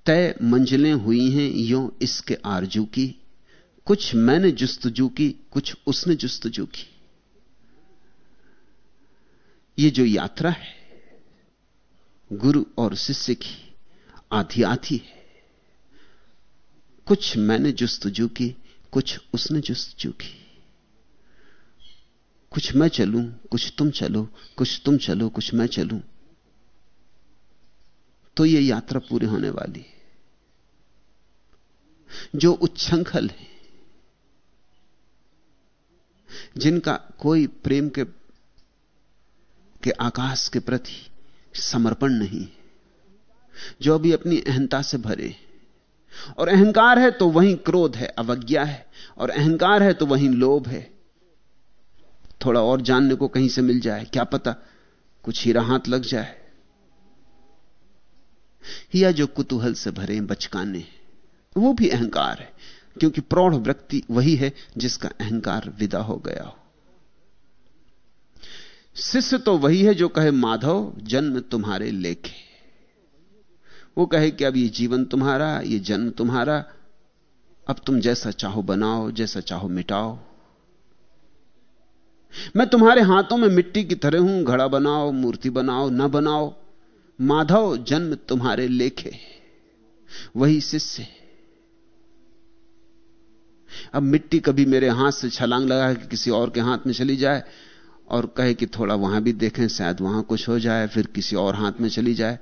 तय मंजिलें हुई हैं यो इसके आरज़ू की। कुछ मैंने जुस्तजू की, कुछ उसने जुस्तजू की। ये जो यात्रा है, गुरु और शिष्य की आधी आधी है। कुछ मैंने जुस्तजू की, कुछ उसने जुस्तजू की। कुछ मैं चलूँ, कुछ तुम चलो, कुछ तुम चलो, कुछ मैं चलूँ। तो यह यात्रा पूरी होने वाली है। जो उच्छृंखल है, जिनका कोई प्रेम के के आकाश के प्रति समर्पण नहीं जो अभी अपनी अहंता से भरे और अहंकार है तो वहीं क्रोध है, अवज्ञा है, और अहंकार है तो वहीं लोभ है। थोड़ा और जानने को कहीं से मिल जाए, क्या पता कुछ हीरा हाथ लग जाए। या जो कुतूहल से भरे बचकाने वो भी अहंकार है, क्योंकि प्रौढ़ व्यक्ति वही है जिसका अहंकार विदा हो गया हो। शिष्य तो वही है जो कहे, माधव, जन्म तुम्हारे लेखे। वो कहे कि, अब ये जीवन तुम्हारा, ये जन्म तुम्हारा, अब तुम जैसा चाहो बनाओ, जैसा चाहो मिटाओ। मैं तुम्हारे हाथों में मिट्टी की तरह हूँ, घड़ा बनाओ, मूर्ति बनाओ, ना बनाओ। माधव जन्म तुम्हारे लेखे वही शिष्य अब मिट्टी कभी मेरे हाथ से छलांग लगा कि किसी और के हाथ में चली जाए और कहे कि थोड़ा वहाँ भी देखें, शायद वहाँ कुछ हो जाए, फिर किसी और हाथ में चली जाए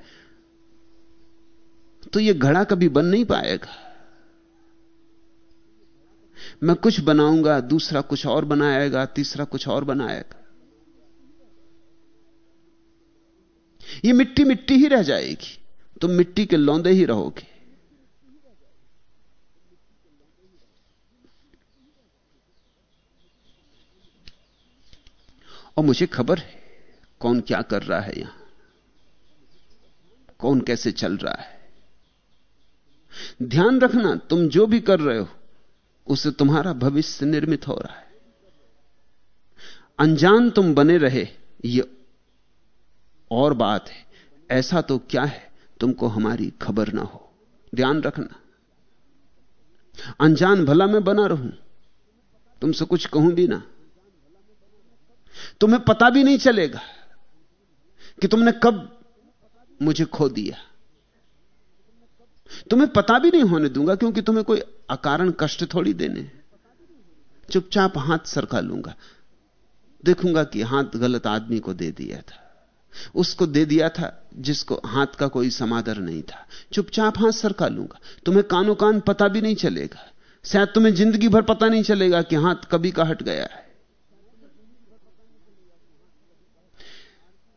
तो यह घड़ा कभी बन नहीं पाएगा। मैं कुछ बनाऊँगा, दूसरा कुछ और बनाएगा, तीसरा कुछ और बनाएगा। ये मिट्टी मिट्टी ही रह जाएगी। तुम मिट्टी के लौंदे ही रहोगे। और मुझे खबर है, कौन क्या कर रहा है यहाँ? कौन कैसे चल रहा है? ध्यान रखना, तुम जो भी कर रहे हो, उससे तुम्हारा भविष्य निर्मित हो रहा है। अनजान तुम बने रहे, ये और बात है। ऐसा तो क्या है? तुमको हमारी खबर ना हो। ध्यान रखना। अनजान भला मैं बना रहूँ। तुमसे कुछ कहूँ भी ना। तुम्हें पता भी नहीं चलेगा कि तुमने कब मुझे खो दिया। तुम्हें पता भी नहीं होने दूँगा क्योंकि तुम्हें कोई अकारण कष्ट थोड़ी देने चुपचाप हाथ सरका लूँगा। देखूँगा कि हाथ गलत आदमी को दे दिया था। उसको दे दिया था, जिसको हाथ का कोई समादर नहीं था। चुपचाप हाथ सरका लूँगा। तुम्हें कानो कान पता भी नहीं चलेगा। शायद तुम्हें ज़िंदगी भर पता नहीं चलेगा कि हाथ कभी का हट गया है।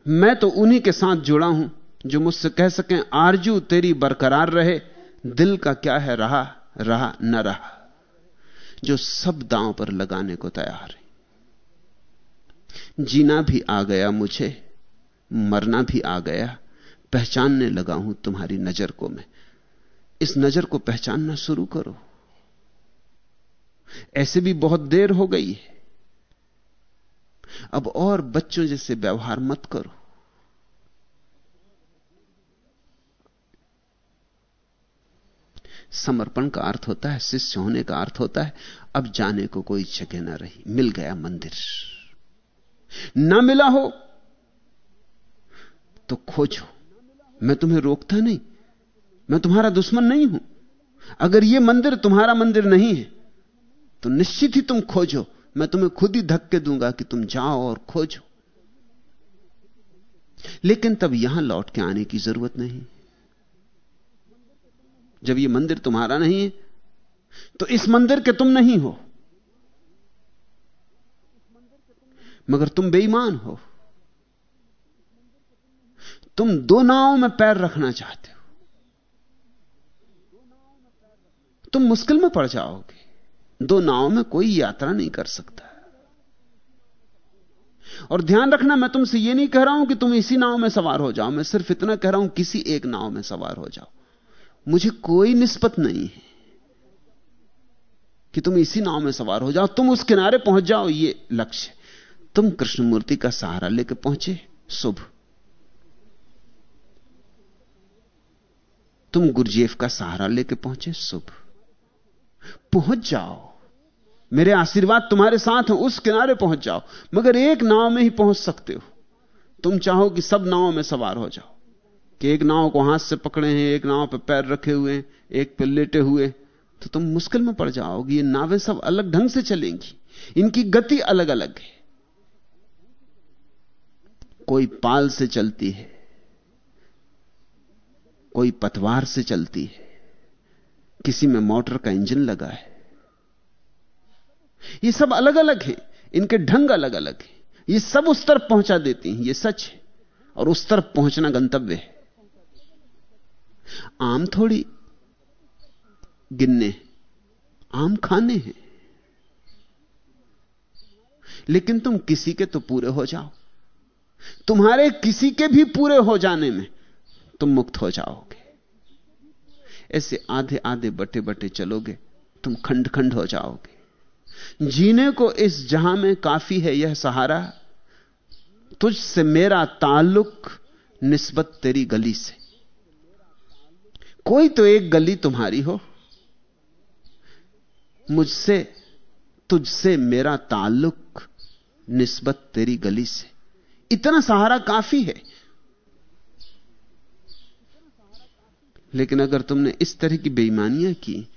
मैं तो उन्हीं के साथ जुड़ा हूँ, जो मुझसे कह सकें, आरज़ू, तेरी बरकरार रहे, दिल का क्या है रहा रहा, न रहा, जो सब दांव पर लगाने को तैयार है। जीना भी आ गया मुझे। मरना भी आ गया, पहचानने लगा हूँ तुम्हारी नज़र को मैं। इस नज़र को पहचानना शुरू करो। ऐसे भी बहुत देर हो गई है। अब और बच्चों जैसे व्यवहार मत करो। समर्पण का अर्थ होता है, शिष्य होने का अर्थ होता है, अब जाने को कोई जगह ना रही, मिल गया मंदिर। ना मिला हो तो खोजो मैं तुम्हें रोकता नहीं। मैं तुम्हारा दुश्मन नहीं हूँ। अगर यह मंदिर तुम्हारा मंदिर नहीं है तो निश्चित ही तुम खोजो। मैं तुम्हें खुद ही धक्के दूँगा कि तुम जाओ और खोजो। लेकिन तब यहाँ लौट के आने की ज़रूरत नहीं। जब यह मंदिर तुम्हारा नहीं है तो इस मंदिर के तुम नहीं हो। मगर तुम बेईमान हो। तुम दो नावों में पैर रखना चाहते हो। तुम मुश्किल में पड़ जाओगे। दो नाव में कोई यात्रा नहीं कर सकता। और ध्यान रखना, मैं तुमसे यह नहीं कह रहा हूँ कि तुम इसी नाव में सवार हो जाओ। मैं सिर्फ़ इतना कह रहा हूँ, किसी एक नाव में सवार हो जाओ। मुझे कोई निस्बत नहीं है कि तुम इसी नाव में सवार हो जाओ। तुम उस किनारे पहुँच जाओ, ये लक्ष्य। तुम कृष्णमूर्ति का सहारा लेकर पहुँचे, शुभ। तुम गुरुजेफ का सहारा लेके पहुँचे शुभ पहुँच जाओ। मेरे आशीर्वाद तुम्हारे साथ हैं, उस किनारे पहुँच जाओ। मगर एक नाव में ही पहुँच सकते हो। तुम चाहो कि सब नाव में सवार हो जाओ। कि एक नाव को हाथ से पकड़े हैं, एक नाव पर पैर रखे हुए एक पर लेटे हुए तो तुम मुश्किल में पड़ जाओगे। ये नावें सब अलग ढंग से चलेंगी। इनकी गति अलग अलग है। कोई पाल से चलती है। कोई पतवार से चलती है। किसी में मोटर का इंजन लगा है। ये सब अलग अलग है। इनके ढंग अलग अलग है। ये सब उस तरफ़ पहुँचा देती हैं। ये सच है। और उस तरफ़ पहुँचना गंतव्य है। आम थोड़ी गिनने आम खाने हैं। लेकिन तुम किसी के तो पूरे हो जाओ। तुम्हारे किसी के भी पूरे हो जाने में तुम मुक्त हो जाओगे। ऐसे आधे आधे बटे बटे चलोगे, तुम खंड खंड हो जाओगे। जीने को इस जहाँ में काफ़ी है यह सहारा, तुझसे मेरा ताल्लुक निस्बत तेरी गली से। कोई तो एक गली तुम्हारी हो, मुझसे, तुझसे मेरा ताल्लुक निस्बत तेरी गली से। इतना सहारा काफ़ी है। लेकिन अगर तुमने इस तरह की बेईमानियाँ की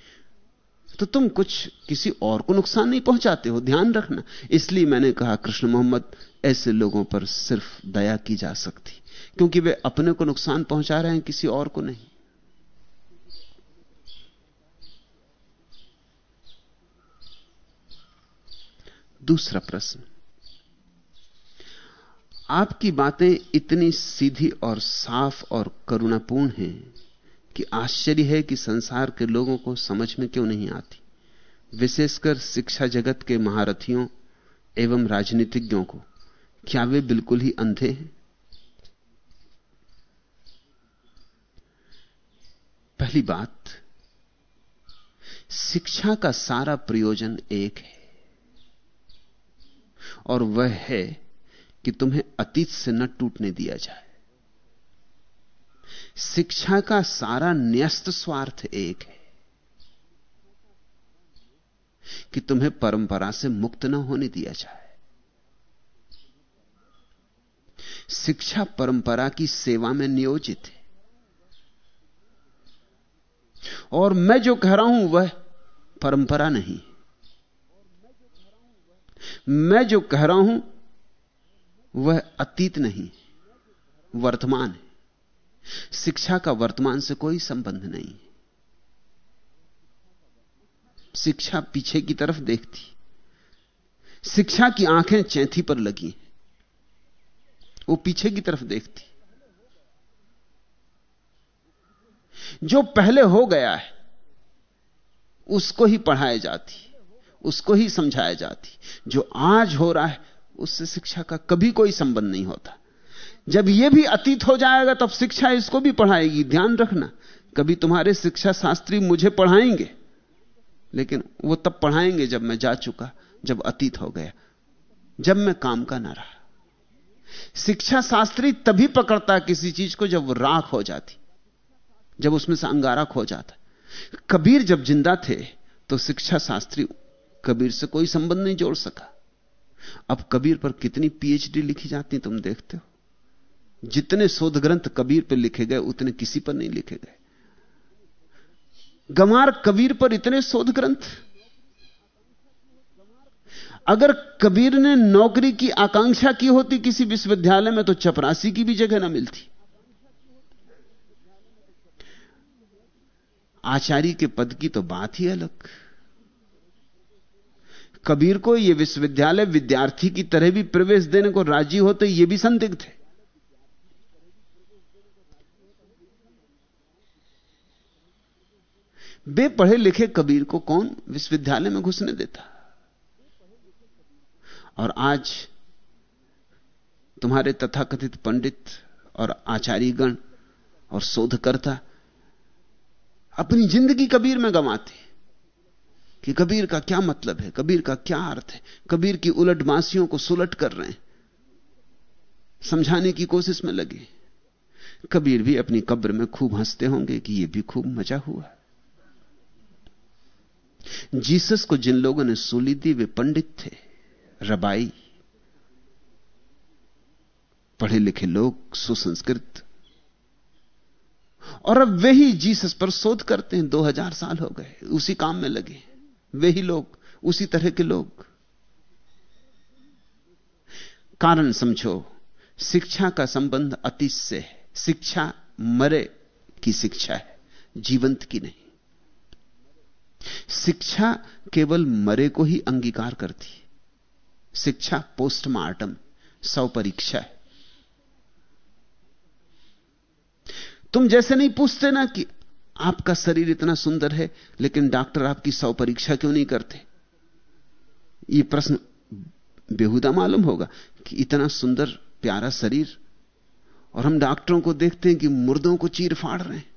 तो तुम कुछ किसी और को नुकसान नहीं पहुंचाते हो। ध्यान रखना। इसलिए मैंने कहा, कृष्ण मोहम्मद, ऐसे लोगों पर सिर्फ़ दया की जा सकती, क्योंकि वे अपने को नुकसान पहुँचा रहे हैं, किसी और को नहीं। दूसरा प्रश्न। आपकी बातें इतनी सीधी और साफ़ और करुणापूर्ण हैं कि आश्चर्य है कि संसार के लोगों को समझ में क्यों नहीं आती? विशेषकर शिक्षा जगत के महारथियों एवं राजनीतिज्ञों को। क्या वे बिल्कुल ही अंधे हैं? पहली बात, शिक्षा का सारा प्रयोजन एक है। और वह है कि तुम्हें अतीत से न टूटने दिया जाए। शिक्षा का सारा न्यस्त स्वार्थ एक है कि तुम्हें परंपरा से मुक्त न होने दिया जाए। शिक्षा परंपरा की सेवा में नियोजित है। और मैं जो कह रहा हूँ वह परंपरा नहीं मैं जो कह रहा हूँ वह अतीत नहीं वर्तमान है। शिक्षा का वर्तमान से कोई संबंध नहीं। शिक्षा पीछे की तरफ़ देखती। शिक्षा की आँखें चैथी पर लगी। वो पीछे की तरफ़ देखती। जो पहले हो गया है, उसको ही पढ़ाया जाती, उसको ही समझाया जाती। जो आज हो रहा है, उससे शिक्षा का कभी कोई संबंध नहीं होता। जब यह भी अतीत हो जाएगा, तब शिक्षा इसको भी पढ़ाएगी। ध्यान रखना, कभी तुम्हारे शिक्षा शास्त्री मुझे पढ़ाएँगे? लेकिन वो तब पढ़ाएँगे जब मैं जा चुका, जब अतीत हो गया, जब मैं काम का ना रहा शिक्षा शास्त्री तभी पकड़ता किसी चीज़ को जब वो राख हो जाती, जब उसमें से अंगारा खो जाता। कबीर जब ज़िंदा थे तो शिक्षा शास्त्री कबीर से कोई संबंध नहीं जोड़ सका। अब कबीर पर कितनी पीएचडी लिखी जाती तुम देखते हो। जितने शोध ग्रंथ कबीर पर लिखे गए, उतने किसी पर नहीं लिखे गए। गमार कबीर पर इतने शोध ग्रंथ अगर कबीर ने नौकरी की आकांक्षा की होती किसी विश्वविद्यालय में तो चपरासी की भी जगह ना मिलती। आचार्य के पद की तो बात ही अलग। कबीर को यह विश्वविद्यालय विद्यार्थी की तरह भी प्रवेश देने को राज़ी होते यह भी संदिग्ध थे बे पढ़े लिखे कबीर को कौन विश्वविद्यालय में घुसने देता? और आज तुम्हारे तथाकथित पंडित और आचार्यगण और शोधकर्ता अपनी ज़िंदगी कबीर में गंवाते कि कबीर का क्या मतलब है, कबीर का क्या अर्थ है, कबीर की उलट मासियों को सुलट कर रहे हैं, समझाने की कोशिश में लगे कबीर भी अपनी कब्र में खूब हँसते होंगे कि यह भी खूब मज़ा हुआ। जीसस को जिन लोगों ने सूली दी, वे पंडित थे, रबाई। पढ़े लिखे लोग सुसंस्कृत। और अब वे ही जीसस पर शोध करते हैं, दो हज़ार साल हो गए, उसी काम में लगे। वे ही लोग, उसी तरह के लोग। कारण समझो, शिक्षा का संबंध अतीत से है। शिक्षा मरे की शिक्षा है, जीवंत की नहीं। शिक्षा केवल मरे को ही अंगीकार करती है। शिक्षा पोस्टमार्टम सौ परीक्षा है। तुम जैसे नहीं पूछते ना कि आपका शरीर इतना सुंदर है, लेकिन डॉक्टर आपकी सौ परीक्षा क्यों नहीं करते? यह प्रश्न बेहुदा मालूम होगा कि इतना सुंदर, प्यारा शरीर, और हम डॉक्टरों को देखते हैं कि मुर्दों को चीर फाड़ रहे हैं।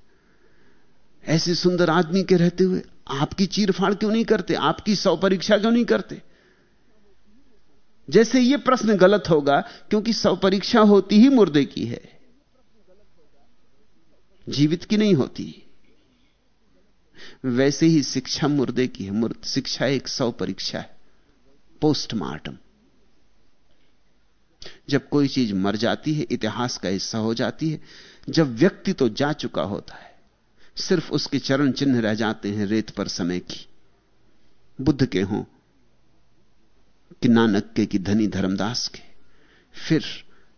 ऐसे सुंदर आदमी के रहते हुए आपकी चीरफाड़ क्यों नहीं करते? आपकी सौ परीक्षा क्यों नहीं करते? जैसे यह प्रश्न गलत होगा, क्योंकि सौ परीक्षा होती ही मुर्दे की है। जीवित की नहीं होती। वैसे ही शिक्षा मुर्दे की है। मुर्द, शिक्षा एक सौ परीक्षा है। पोस्टमार्टम। जब कोई चीज़ मर जाती है, इतिहास का हिस्सा हो जाती है, जब व्यक्ति तो जा चुका होता है। सिर्फ़ उसके चरण चिन्ह रह जाते हैं रेत पर समय की। बुद्ध के हों कि नानक के, कि धनी धर्मदास के। फिर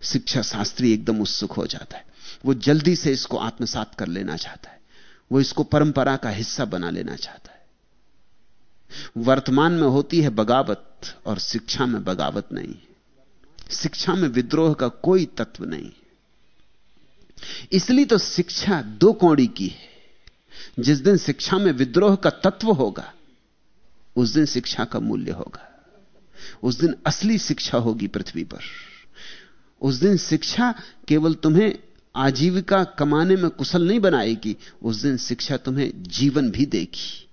शिक्षा शास्त्री एकदम उत्सुक हो जाता है। वो जल्दी से इसको आत्मसात कर लेना चाहता है। वो इसको परंपरा का हिस्सा बना लेना चाहता है। वर्तमान में होती है बगावत और शिक्षा में बगावत नहीं शिक्षा में विद्रोह का कोई तत्व नहीं इसलिए तो शिक्षा दो कौड़ी की है। जिस दिन शिक्षा में विद्रोह का तत्व होगा, उस दिन शिक्षा का मूल्य होगा। उस दिन असली शिक्षा होगी पृथ्वी पर। उस दिन शिक्षा केवल तुम्हें आजीविका कमाने में कुशल नहीं बनाएगी, उस दिन शिक्षा तुम्हें जीवन भी देगी।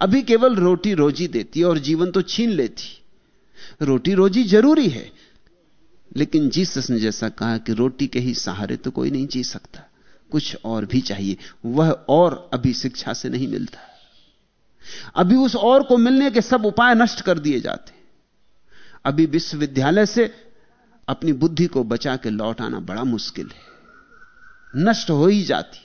अभी केवल रोटी रोजी देती और जीवन तो छीन लेती। रोटी रोजी ज़रूरी है, लेकिन जीसस ने जैसा कहा कि रोटी के ही सहारे तो कोई नहीं जी सकता। कुछ और भी चाहिए। वह और अभी शिक्षा से नहीं मिलता। अभी उस और को मिलने के सब उपाय नष्ट कर दिए जाते। अभी विश्वविद्यालय से अपनी बुद्धि को बचा के लौट आना बड़ा मुश्किल है। नष्ट हो ही जाती।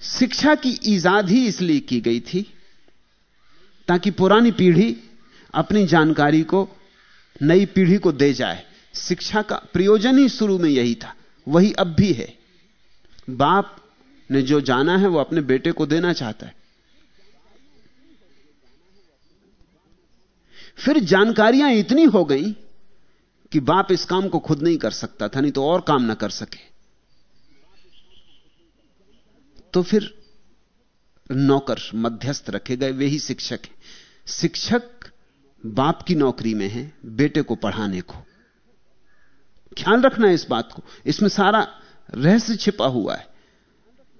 शिक्षा की ईजाद ही इसलिए की गई थी ताकि पुरानी पीढ़ी अपनी जानकारी को, नई पीढ़ी को दे जाए। शिक्षा का प्रयोजन ही शुरू में यही था, वही अब भी है। बाप ने जो जाना है, वो अपने बेटे को देना चाहता है। फिर जानकारियाँ इतनी हो गई कि बाप इस काम को खुद नहीं कर सकता था, नहीं तो और काम ना कर सके। तो फिर नौकर मध्यस्थ रखे गए, वे ही शिक्षक हैं। शिक्षक बाप की नौकरी में है, बेटे को पढ़ाने को। ख्याल रखना इस बात को। इसमें सारा रहस्य छिपा हुआ है।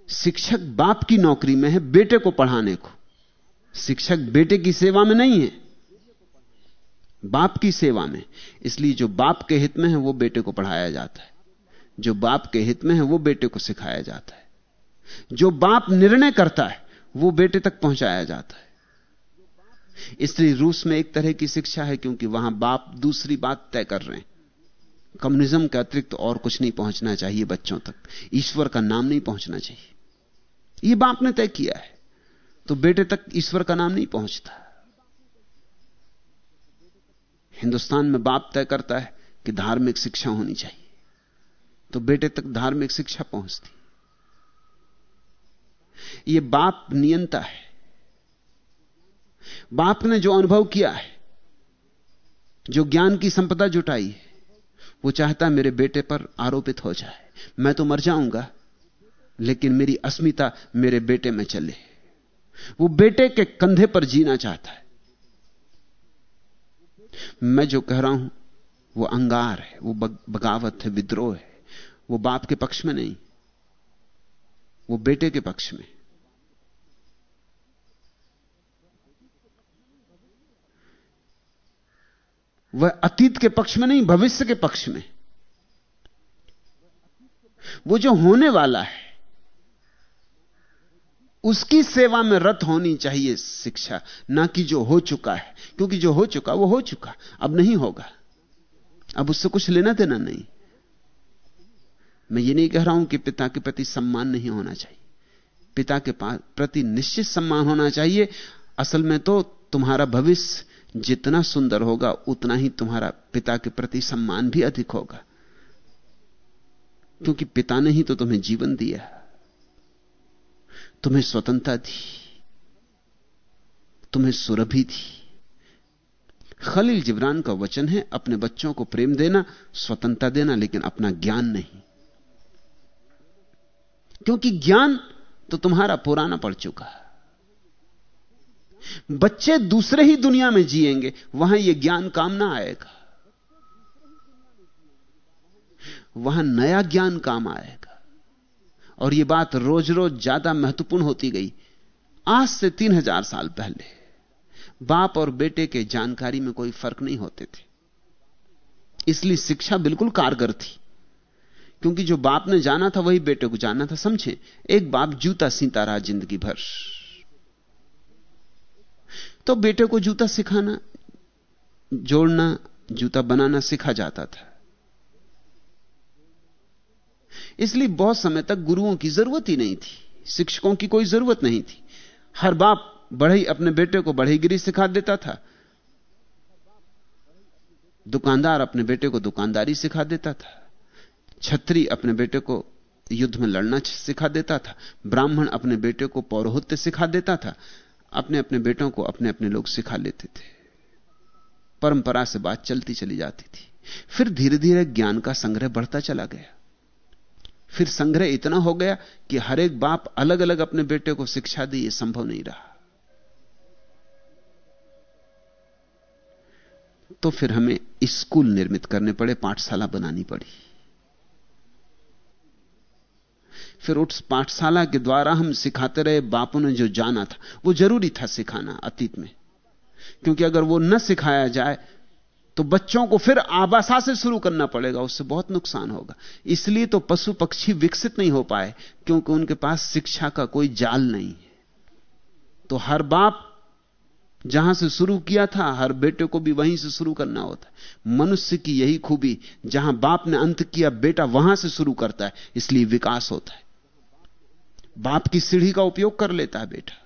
शिक्षक बाप की नौकरी में है बेटे को पढ़ाने को। शिक्षक बेटे की सेवा में नहीं है, बाप की सेवा में। इसलिए जो बाप के हित में है, वो बेटे को पढ़ाया जाता है। जो बाप के हित में है, वो बेटे को सिखाया जाता है। जो बाप निर्णय करता है, वो बेटे तक पहुँचाया जाता है। इसलिए रूस में एक तरह की शिक्षा है, क्योंकि वहाँ बाप दूसरी बात तय कर रहे हैं। कम्युनिज्म के अतिरिक्त और कुछ नहीं पहुँचना चाहिए बच्चों तक। ईश्वर का नाम नहीं पहुँचना चाहिए। यह बाप ने तय किया है। तो बेटे तक ईश्वर का नाम नहीं पहुँचता। हिंदुस्तान में बाप तय करता है कि धार्मिक शिक्षा होनी चाहिए। तो बेटे तक धार्मिक शिक्षा पहुँचती। यह बाप नियंता है। बाप ने जो अनुभव किया है, जो ज्ञान की संपदा जुटाई है वो चाहता मेरे बेटे पर आरोपित हो जाए। मैं तो मर जाऊँगा, लेकिन मेरी अस्मिता मेरे बेटे में चले। वो बेटे के कंधे पर जीना चाहता है। मैं जो कह रहा हूँ, वो अंगार है, वो बगावत है, विद्रोह है। वो बाप के पक्ष में नहीं, वो बेटे के पक्ष में। वह अतीत के पक्ष में नहीं, भविष्य के पक्ष में। वो जो होने वाला है, उसकी सेवा में रत होनी चाहिए शिक्षा, ना कि जो हो चुका है। क्योंकि जो हो चुका, वो हो चुका, अब नहीं होगा। अब उससे कुछ लेना देना नहीं। मैं ये नहीं कह रहा हूँ कि पिता के प्रति सम्मान नहीं होना चाहिए। पिता के प्रति निश्चित सम्मान होना चाहिए। असल में तो तुम्हारा भविष्य जितना सुंदर होगा, उतना ही तुम्हारा पिता के प्रति सम्मान भी अधिक होगा। क्योंकि पिता ने ही तो तुम्हें जीवन दिया तुम्हें स्वतंत्रता दी। तुम्हें सुरभि दी। खलील जिब्रान का वचन है, अपने बच्चों को प्रेम देना, स्वतंत्रता देना, लेकिन अपना ज्ञान नहीं। क्योंकि ज्ञान तो तुम्हारा पुराना पड़ चुका है। बच्चे दूसरे ही दुनिया में जिएँगे, वहाँ यह ज्ञान काम ना आएगा। वहाँ नया ज्ञान काम आएगा। और यह बात रोज रोज ज़्यादा महत्वपूर्ण होती गई, आज से तीन हज़ार साल पहले। बाप और बेटे के जानकारी में कोई फ़र्क नहीं होते थे। इसलिए शिक्षा बिल्कुल कारगर थी। क्योंकि जो बाप ने जाना था, वही बेटे को जाना था। समझे, एक बाप जूता सीता रहा ज़िंदगी भर। तो बेटे को जूता सिखाना, जोड़ना, जूता बनाना सिखा जाता था। इसलिए बहुत समय तक गुरुओं की ज़रूरत ही नहीं थी, शिक्षकों की कोई ज़रूरत नहीं थी। हर बाप बढ़ई अपने बेटे को बढ़ईगिरी सिखा देता था। दुकानदार अपने बेटे को दुकानदारी सिखा देता था। छत्री अपने बेटे को युद्ध में लड़ना सिखा देता था। ब्राह्मण अपने बेटे को पौरोहित्य सिखा देता था। अपने अपने बेटों को अपने अपने लोग सिखा लेते थे। परंपरा से बात चलती चली जाती थी। फिर धीरे धीरे ज्ञान का संग्रह बढ़ता चला गया। फिर संग्रह इतना हो गया कि हर एक बाप अलग अलग अपने बेटे को शिक्षा दी यह संभव नहीं रहा। तो फिर हमें स्कूल निर्मित करने पड़े, पाठशाला बनानी पड़ी। फिर उस पाठशाला के द्वारा हम सिखाते रहे बापों ने जो जाना था, वो ज़रूरी था सिखाना अतीत में। क्योंकि अगर वो न सिखाया जाए तो बच्चों को फिर आबासा से शुरू करना पड़ेगा, उससे बहुत नुकसान होगा। इसलिए तो पशु पक्षी विकसित नहीं हो पाए, क्योंकि उनके पास शिक्षा का कोई जाल नहीं है। तो हर बाप जहाँ से शुरू किया था, हर बेटे को भी वहीं से शुरू करना होता है। मनुष्य की यही खूबी, जहाँ बाप ने अंत किया, बेटा वहाँ से शुरू करता है, इसलिए विकास होता है। बाप की सीढ़ी का उपयोग कर लेता है बेटा।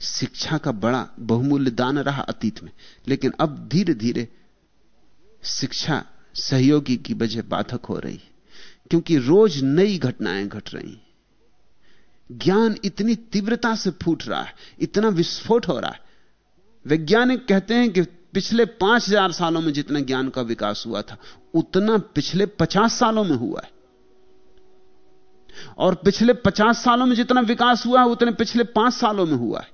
शिक्षा का बड़ा बहुमूल्य दान रहा अतीत में, लेकिन अब धीरे धीरे शिक्षा सहयोगी की वजह बाधक हो रही क्योंकि रोज नई घटनाएँ घट रही ज्ञान इतनी तीव्रता से फूट रहा है, इतना विस्फोट हो रहा है। वैज्ञानिक कहते हैं कि पिछले पाँच हज़ार सालों में जितना ज्ञान का विकास हुआ था, उतना पिछले पचास सालों में हुआ है। और पिछले पचास सालों में जितना विकास हुआ है, उतने पिछले पाँच सालों में हुआ है।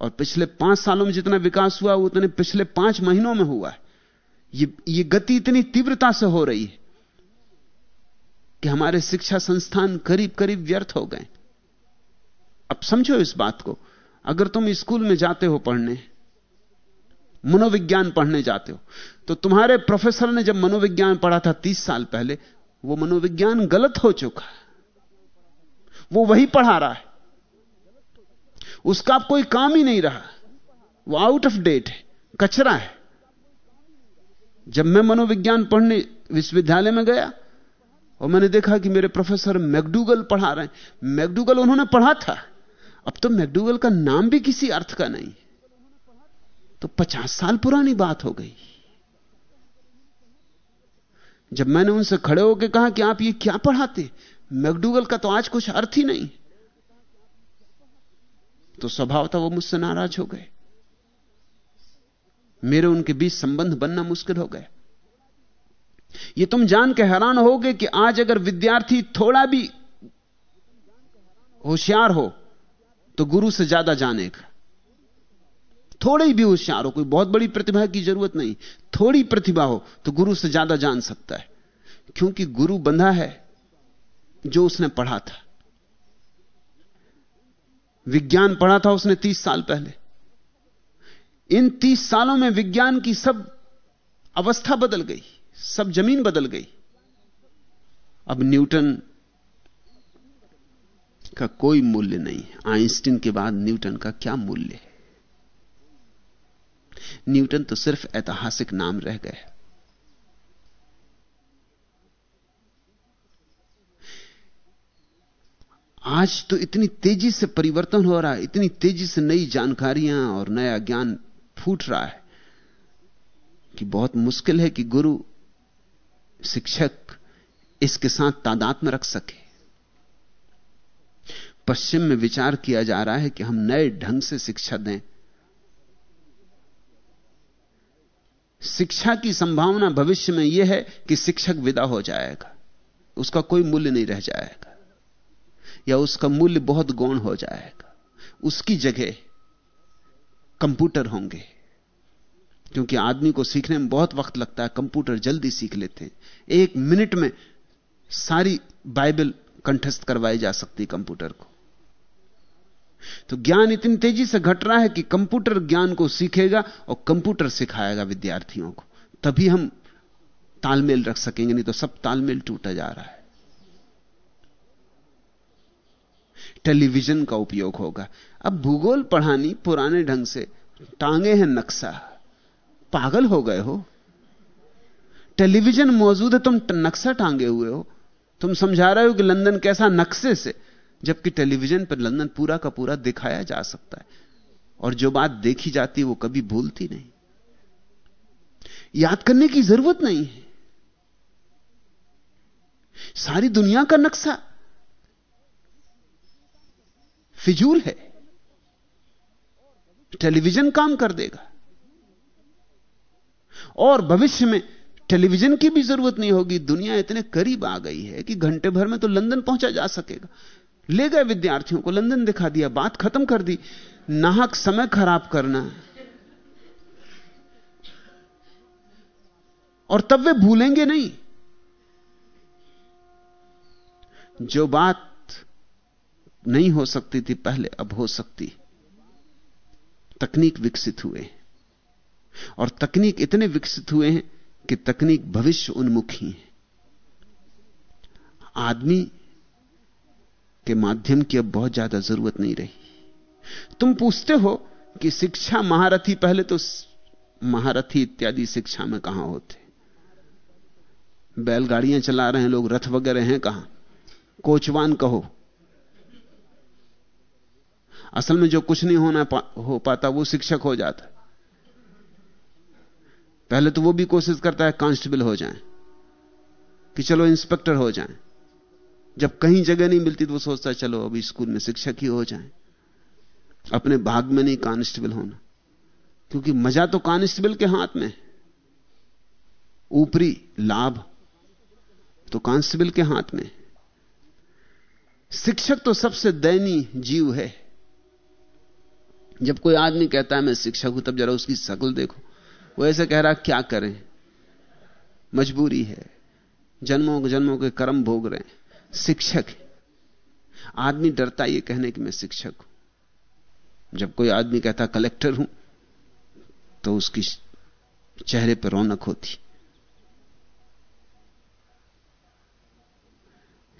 और पिछले पाँच सालों में जितना विकास हुआ है, उतने पिछले पाँच महीनों में हुआ है। ये ये गति इतनी तीव्रता से हो रही है कि हमारे शिक्षा संस्थान करीब करीब व्यर्थ हो गए। अब समझो इस बात को। अगर तुम स्कूल में जाते हो पढ़ने, मनोविज्ञान पढ़ने जाते हो तो तुम्हारे प्रोफेसर ने जब मनोविज्ञान पढ़ा था तीस साल पहले, वो मनोविज्ञान गलत हो चुका वो वही पढ़ा रहा है। उसका कोई काम ही नहीं रहा। वो आउट ऑफ़ डेट है, कचरा है। जब मैं मनोविज्ञान पढ़ने विश्वविद्यालय में गया, और मैंने देखा कि मेरे प्रोफेसर मैकडूगल पढ़ा रहे हैं। मैकडूगल उन्होंने पढ़ा था। अब तो मैकडूगल का नाम भी किसी अर्थ का नहीं। तो पचास साल पुरानी बात हो गई। जब मैंने उनसे खड़े होकर कहा कि आप ये क्या पढ़ाते मैकडूगल का तो आज कुछ अर्थ ही नहीं। तो स्वभाव था वो मुझसे नाराज़ हो गए। मेरे उनके बीच संबंध बनना मुश्किल हो गया। ये तुम जान के हैरान होगे कि आज अगर विद्यार्थी थोड़ा भी होशियार हो तो गुरु से ज़्यादा जानेगा। थोड़े भी होशियार हो, कोई बहुत बड़ी प्रतिभा की ज़रूरत नहीं। थोड़ी प्रतिभा हो तो गुरु से ज़्यादा जान सकता है। क्योंकि गुरु बंधा है जो उसने पढ़ा था। विज्ञान पढ़ा था उसने तीस साल पहले। इन तीस सालों में विज्ञान की सब अवस्था बदल गई, सब ज़मीन बदल गई। अब न्यूटन का कोई मूल्य नहीं आइंस्टीन के बाद न्यूटन का क्या मूल्य है? न्यूटन तो सिर्फ़ ऐतिहासिक नाम रह गया आज तो इतनी तेज़ी से परिवर्तन हो रहा है, इतनी तेज़ी से नई जानकारियाँ और नया ज्ञान फूट रहा है कि बहुत मुश्किल है कि गुरु, शिक्षक इसके साथ तादाद में रख सके। पश्चिम में विचार किया जा रहा है कि हम नए ढंग से शिक्षा दें। शिक्षा की संभावना भविष्य में यह है कि शिक्षक विदा हो जाएगा, उसका कोई मूल्य नहीं रह जाएगा। या उसका मूल्य बहुत गौण हो जाएगा। उसकी जगह कंप्यूटर होंगे। क्योंकि आदमी को सीखने में बहुत वक्त लगता है, कंप्यूटर जल्दी सीख लेते हैं। एक मिनट में सारी बाइबल कंठस्थ करवाई जा सकती कंप्यूटर को। तो ज्ञान इतनी तेज़ी से घट रहा है कि कंप्यूटर ज्ञान को सीखेगा और कंप्यूटर सिखाएगा विद्यार्थियों को। तभी हम तालमेल रख सकेंगे, नहीं तो सब तालमेल टूटा जा रहा है। टेलीविज़न का उपयोग होगा। अब भूगोल पढ़ानी पुराने ढंग से, टांगे हैं नक्शा। पागल हो गए हो। टेलीविज़न मौजूद है, तुम नक्शा टांगे हुए हो। तुम समझा रहे हो कि लंदन कैसा नक्शे से, जबकि टेलीविज़न पर लंदन पूरा का पूरा दिखाया जा सकता है। और जो बात देखी जाती वो कभी भूलती नहीं। याद करने की ज़रूरत नहीं है। सारी दुनिया का नक्शा फिजूल है। टेलीविज़न काम कर देगा। और भविष्य में टेलीविज़न की भी ज़रूरत नहीं होगी। दुनिया इतने करीब आ गई है कि घंटे भर में तो लंदन पहुँचा जा सकेगा। ले गए विद्यार्थियों को, लंदन दिखा दिया, बात खत्म कर दी। नाहक समय खराब करना। और तब वे भूलेंगे नहीं। जो बात नहीं हो सकती थी, पहले अब हो सकती। तकनीक विकसित हुए। और तकनीक इतने विकसित हुए हैं कि तकनीक भविष्य उन्मुखी है आदमी के माध्यम की अब बहुत ज़्यादा ज़रूरत नहीं रही। तुम पूछते हो कि शिक्षा महारथी, पहले तो महारथी इत्यादि शिक्षा में कहाँ होते? बैलगाड़ियाँ चला रहे हैं लोग, रथ वगैरह हैं कहाँ? कोचवान कहो असल में जो कुछ नहीं होना पा, हो पाता वो शिक्षक हो जाता। पहले तो वो भी कोशिश करता है कांस्टेबल हो जाए कि चलो इंस्पेक्टर हो जाए। जब कहीं जगह नहीं मिलती तो वो सोचता है चलो अभी स्कूल में शिक्षक ही हो जाए। अपने भाग में नहीं कांस्टेबल होना। क्योंकि मज़ा तो कांस्टेबल के हाथ में ऊपरी लाभ तो कांस्टेबल के हाथ में शिक्षक तो सबसे दयनीय जीव है। जब कोई आदमी कहता है, मैं शिक्षक हूँ, तब जरा उसकी शक्ल देखो। वो ऐसे कह रहा क्या करें? मजबूरी है। जन्मों के जन्मों के कर्म भोग रहे हैं। शिक्षक आदमी डरता ये कहने कि मैं शिक्षक हूँ। जब कोई आदमी कहता कलेक्टर हूँ तो उसकी चेहरे पर रौनक होती।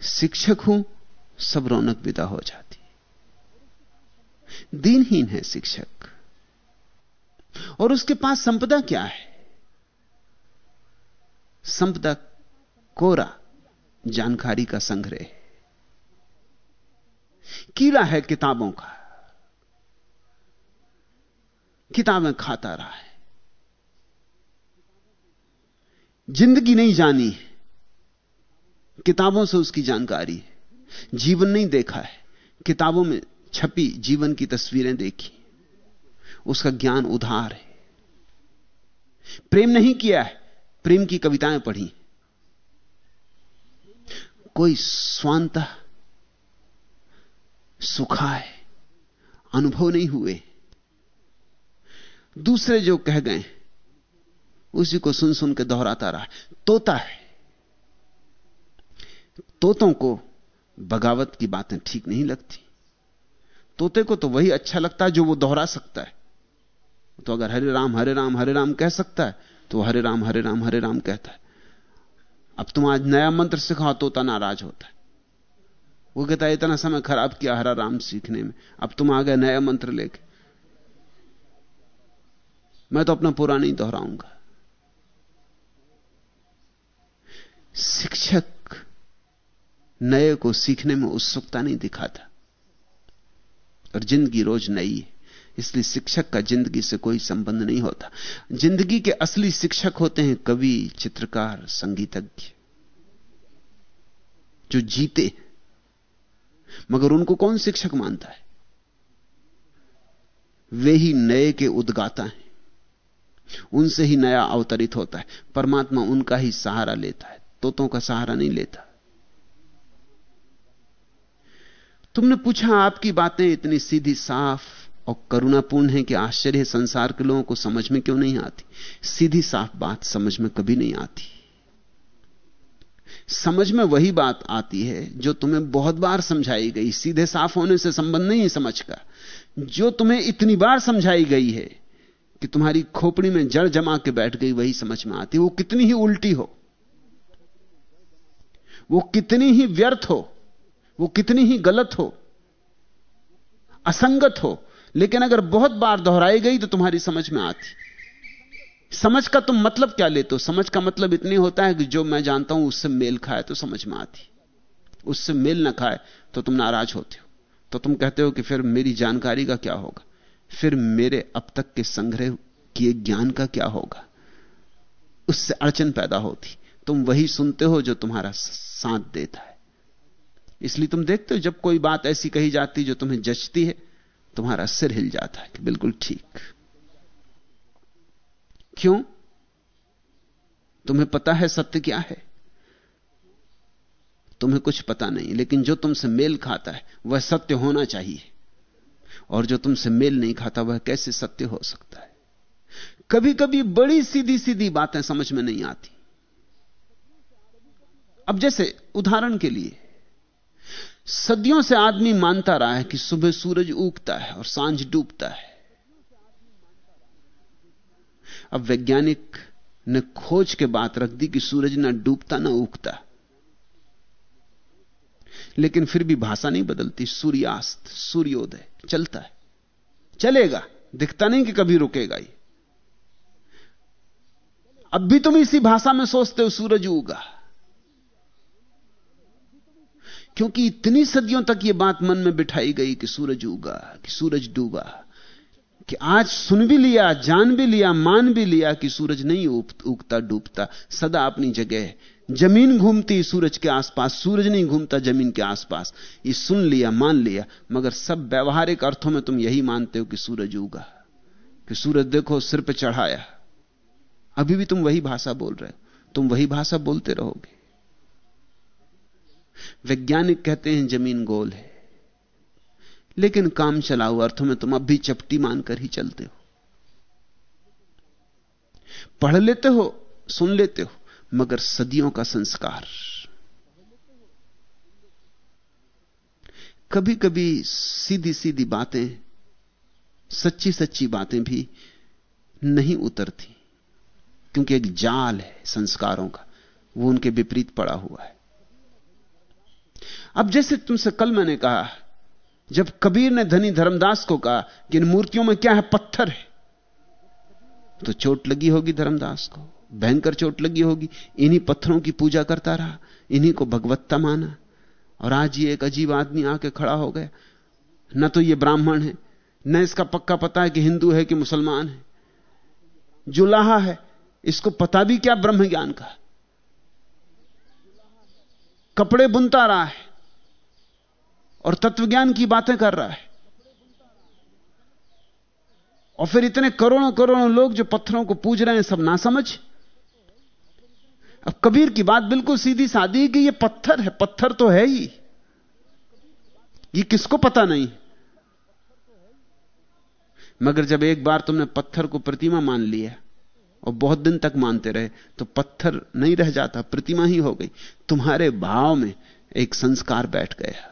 शिक्षक हूँ, सब रौनक विदा हो जाती। दीनहीन है शिक्षक। और उसके पास संपदा क्या है? संपदा कोरा, जानकारी का संग्रह। कीड़ा है किताबों का। किताबें खाता रहा है। ज़िंदगी नहीं जानी किताबों से उसकी जानकारी है। जीवन नहीं देखा है। किताबों में छपी जीवन की तस्वीरें देखी। उसका ज्ञान उधार है। प्रेम नहीं किया है, प्रेम की कविताएँ पढ़ी। कोई स्वांता सुखा है अनुभव नहीं हुए। दूसरे जो कह गए, उसी को सुन सुन के दोहराता रहा। तोता है। तोतों को बगावत की बातें ठीक नहीं लगती। तोते को तो वही अच्छा लगता है जो वो दोहरा सकता है। तो अगर हरे राम हरे राम हरे राम कह सकता है तो हरे राम हरे राम हरे राम कहता है। अब तुम आज नया मंत्र सिखाओ, तोता नाराज़ होता है। वो कहता है, इतना समय खराब किया हरा राम सीखने में, अब तुम आ गए नया मंत्र लेके। मैं तो अपना पुराना ही दोहराऊँगा। शिक्षक नए को सीखने में उत्सुकता नहीं दिखाता। और ज़िंदगी रोज नई है। इसलिए शिक्षक का ज़िंदगी से कोई संबंध नहीं होता। ज़िंदगी के असली शिक्षक होते हैं कवि, चित्रकार, संगीतज्ञ, जो जीते। मगर उनको कौन शिक्षक मानता है? वे ही नए के उद्गाता हैं। उनसे ही नया अवतरित होता है। परमात्मा उनका ही सहारा लेता है। तोतों का सहारा नहीं लेता। तुमने पूछा आपकी बातें इतनी सीधी, साफ़ और करुणापूर्ण है कि आश्चर्य संसार के लोगों को समझ में क्यों नहीं आती? सीधी, साफ़ बात समझ में कभी नहीं आती। समझ में वही बात आती है जो तुम्हें बहुत बार समझाई गई। सीधे, साफ़ होने से संबंध नहीं समझ का। जो तुम्हें इतनी बार समझाई गई है कि तुम्हारी खोपड़ी में जड़ जमा के बैठ गई, वही समझ में आती वो कितनी ही उल्टी हो। वो कितनी ही व्यर्थ हो। वो कितनी ही गलत हो, असंगत हो, लेकिन अगर बहुत बार दोहराई गई तो तुम्हारी समझ में आती। समझ का तुम मतलब क्या लेते हो? समझ का मतलब इतनी होता है कि जो मैं जानता हूँ उससे मेल खाए तो समझ में आती। उससे मेल ना खाए तो तुम नाराज़ होते हो। तो तुम कहते हो कि फिर मेरी जानकारी का क्या होगा? फिर मेरे अब तक के संग्रह किए ज्ञान का क्या होगा? उससे अड़चन पैदा होती। तुम वही सुनते हो जो तुम्हारा साथ देता है। इसलिए तुम देखते हो, जब कोई बात ऐसी कही जाती जो तुम्हें जचती है, तुम्हारा सिर हिल जाता है कि बिल्कुल ठीक। क्यों? तुम्हें पता है सत्य क्या है? तुम्हें कुछ पता नहीं, लेकिन जो तुमसे मेल खाता है, वह सत्य होना चाहिए। और जो तुमसे मेल नहीं खाता, वह कैसे सत्य हो सकता है? कभी कभी बड़ी सीधी सीधी बातें समझ में नहीं आती। अब जैसे उदाहरण के लिए सदियों से आदमी मानता रहा है कि सुबह सूरज उगता है और साँझ डूबता है। अब वैज्ञानिक ने खोज के बात रख दी कि सूरज ना डूबता, ना उगता। लेकिन फिर भी भाषा नहीं बदलती। सूर्यास्त, सूर्योदय चलता है। चलेगा, दिखता नहीं कि कभी रुकेगा ही अब भी तुम इसी भाषा में सोचते हो, सूरज उगा। क्योंकि इतनी सदियों तक यह बात मन में बिठाई गई कि सूरज उगा, कि सूरज डूबा, कि आज सुन भी लिया, जान भी लिया, मान भी लिया कि सूरज नहीं उगता, डूबता, सदा अपनी जगह। ज़मीन घूमती सूरज के आसपास, सूरज नहीं घूमता ज़मीन के आसपास। ये सुन लिया, मान लिया, मगर सब व्यवहारिक अर्थों में तुम यही मानते हो कि सूरज उगा, कि सूरज देखो, सिर पे चढ़ाया। अभी भी तुम वही भाषा बोल रहे हो। तुम वही भाषा बोलते रहोगे। वैज्ञानिक कहते हैं ज़मीन गोल है। लेकिन काम चलाऊ अर्थों में तुम अब भी चपटी मानकर ही चलते हो। पढ़ लेते हो, सुन लेते हो, मगर सदियों का संस्कार। कभी कभी सीधी सीधी बातें सच्ची सच्ची बातें भी नहीं उतरती, क्योंकि एक जाल है संस्कारों का, वो उनके विपरीत पड़ा हुआ है। अब जैसे तुमसे कल मैंने कहा, जब कबीर ने धनी धर्मदास को कहा कि इन मूर्तियों में क्या है, पत्थर है तो चोट लगी होगी धर्मदास को, भयंकर चोट लगी होगी। इन्हीं पत्थरों की पूजा करता रहा, इन्हीं को भगवत्ता माना, और आज ये एक अजीब आदमी आके खड़ा हो गया। न तो ये ब्राह्मण है, न इसका पक्का पता है कि हिंदू है कि मुसलमान है। जुलाहा है, इसको पता भी क्या ब्रह्म ज्ञान का? कपड़े बुनता रहा है और तत्वज्ञान की बातें कर रहा है। और फिर इतने करोड़ों करोड़ों लोग जो पत्थरों को पूज रहे हैं, सब ना समझ अब कबीर की बात बिल्कुल सीधी सादी है कि ये पत्थर है, पत्थर तो है ही। ये किसको पता नहीं? मगर जब एक बार तुमने पत्थर को प्रतिमा मान लिया और बहुत दिन तक मानते रहे तो पत्थर नहीं रह जाता, प्रतिमा ही हो गई। तुम्हारे भाव में एक संस्कार बैठ गया।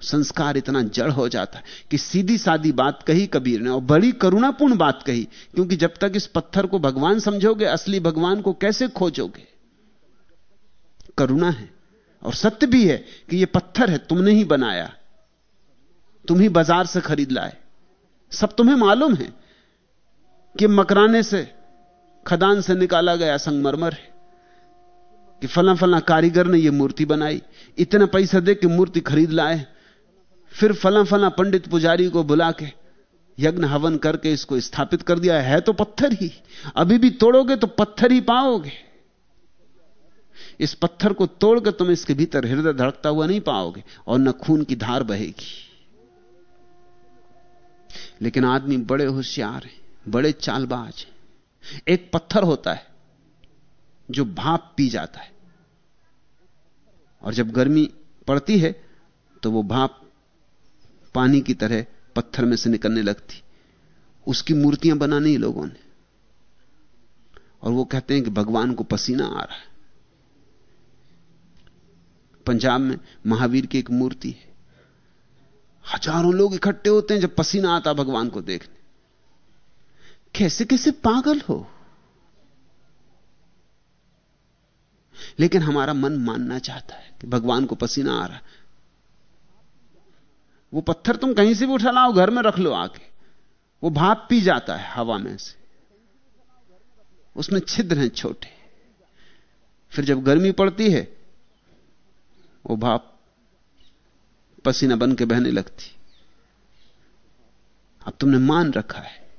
संस्कार इतना जड़ हो जाता है कि सीधी सादी बात कही कबीर ने और बड़ी करुणापूर्ण बात कही, क्योंकि जब तक इस पत्थर को भगवान समझोगे, असली भगवान को कैसे खोजोगे? करुणा है, और सत्य भी है कि यह पत्थर है, तुमने ही बनाया। तुम ही बाज़ार से खरीद लाए। सब तुम्हें मालूम है कि मकराने से, खदान से निकाला गया संगमरमर है, कि फला फला कारीगर ने यह मूर्ति बनाई। इतना पैसा दे कि मूर्ति खरीद लाए। फिर फला फला पंडित पुजारी को बुला के यज्ञ हवन करके इसको स्थापित कर दिया, है तो पत्थर ही। अभी भी तोड़ोगे तो पत्थर ही पाओगे। इस पत्थर को तोड़कर तुम इसके भीतर हृदय धड़कता हुआ नहीं पाओगे और न खून की धार बहेगी। लेकिन आदमी बड़े होशियार हैं, बड़े चालबाज हैं। एक पत्थर होता है, जो भाप पी जाता है। और जब गर्मी पड़ती है तो वो भाप पानी की तरह पत्थर में से निकलने लगती उसकी मूर्तियाँ बनानी लोगों ने। और वो कहते हैं कि भगवान को पसीना आ रहा है। पंजाब में महावीर की एक मूर्ति है। हज़ारों लोग इकट्ठे होते हैं जब पसीना आता भगवान को देखने। कैसे कैसे पागल हो। लेकिन हमारा मन मानना चाहता है कि भगवान को पसीना आ रहा है। वो पत्थर तुम कहीं से भी उठा लाओ घर में रख लो आके। वो भाप पी जाता है हवा में से। उसमें छिद्र हैं छोटे। फिर जब गर्मी पड़ती है, वो भाप पसीना बन के बहने लगती। अब तुमने मान रखा है।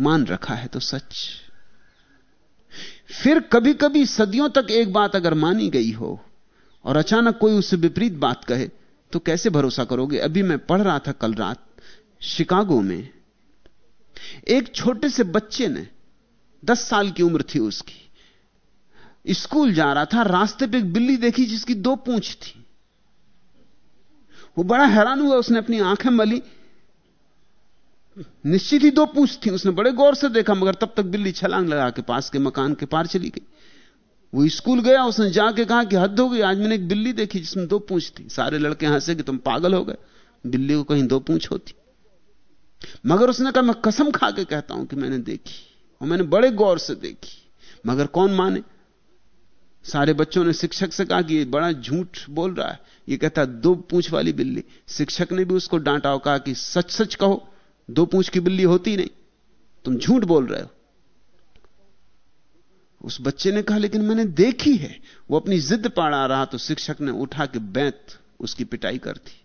मान रखा है तो सच। फिर कभी कभी सदियों तक एक बात अगर मानी गई हो, और अचानक कोई उससे विपरीत बात कहे तो कैसे भरोसा करोगे? अभी मैं पढ़ रहा था कल रात, शिकागो में। एक छोटे से बच्चे ने, दस साल की उम्र थी उसकी, स्कूल जा रहा था, रास्ते पे एक बिल्ली देखी जिसकी दो पूंछ थी। वो बड़ा हैरान हुआ, उसने अपनी आँखें मली। निश्चित ही दो पूछ थी, उसने बड़े गौर से देखा, मगर तब तक बिल्ली छलांग लगा के पास के मकान के पार चली गई। वो स्कूल गया, उसने जाके कहा कि हद हो गई, आज मैंने एक बिल्ली देखी जिसमें दो पूछ थी। सारे लड़के हंसे कि तुम पागल हो गए। बिल्ली को कहीं दो पूछ होती। मगर उसने कहा, मैं कसम खा के कहता हूँ कि मैंने देखी और मैंने बड़े गौर से देखी। मगर कौन माने? सारे बच्चों ने शिक्षक से कहा कि ये बड़ा झूठ बोल रहा है। ये कहता, दो पूछ वाली बिल्ली। शिक्षक ने भी उसको डांटा और कहा कि, सच सच कहो, दो पूछ की बिल्ली होती नहीं। तुम झूठ बोल रहे हो। उस बच्चे ने कहा, लेकिन मैंने देखी है। वो अपनी जिद पाड़ा रहा तो शिक्षक ने उठा के बैंत उसकी पिटाई कर दी।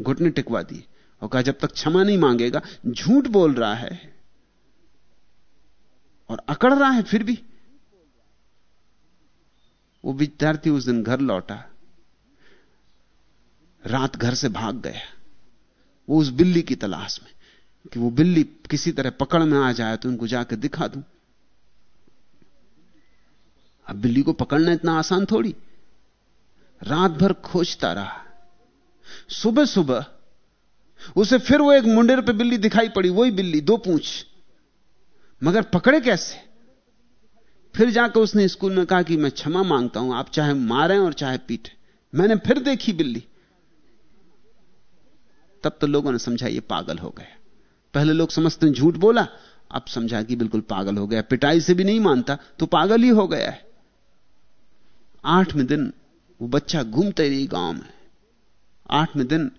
घुटने टिकवा दिए और कहा, जब तक क्षमा नहीं मांगेगा, झूठ बोल रहा है और अकड़ रहा है फिर भी। वो विद्यार्थी उस दिन घर लौटा। रात घर से भाग गया। वो उस बिल्ली की तलाश में कि वो बिल्ली किसी तरह पकड़ में आ जाए तो उनको जाकर दिखा दूँ। अब बिल्ली को पकड़ना इतना आसान थोड़ी। रात भर खोजता रहा। सुबह सुबह उसे फिर वो एक मुंडेर पे बिल्ली दिखाई पड़ी, वही बिल्ली, दो पूछ। मगर पकड़े कैसे? फिर जाकर उसने स्कूल में कहा कि मैं क्षमा माँगता हूँ, आप चाहे मारें और चाहे पीटे। मैंने फिर देखी बिल्ली। तब तो लोगों ने समझा ये पागल हो गया। पहले लोग समझते झूठ बोला, अब समझा कि बिल्कुल पागल हो गया। पिटाई से भी नहीं मानता तो पागल ही हो गया है। आठवें दिन वो बच्चा घूमते रही गाँव में। आठवें दिन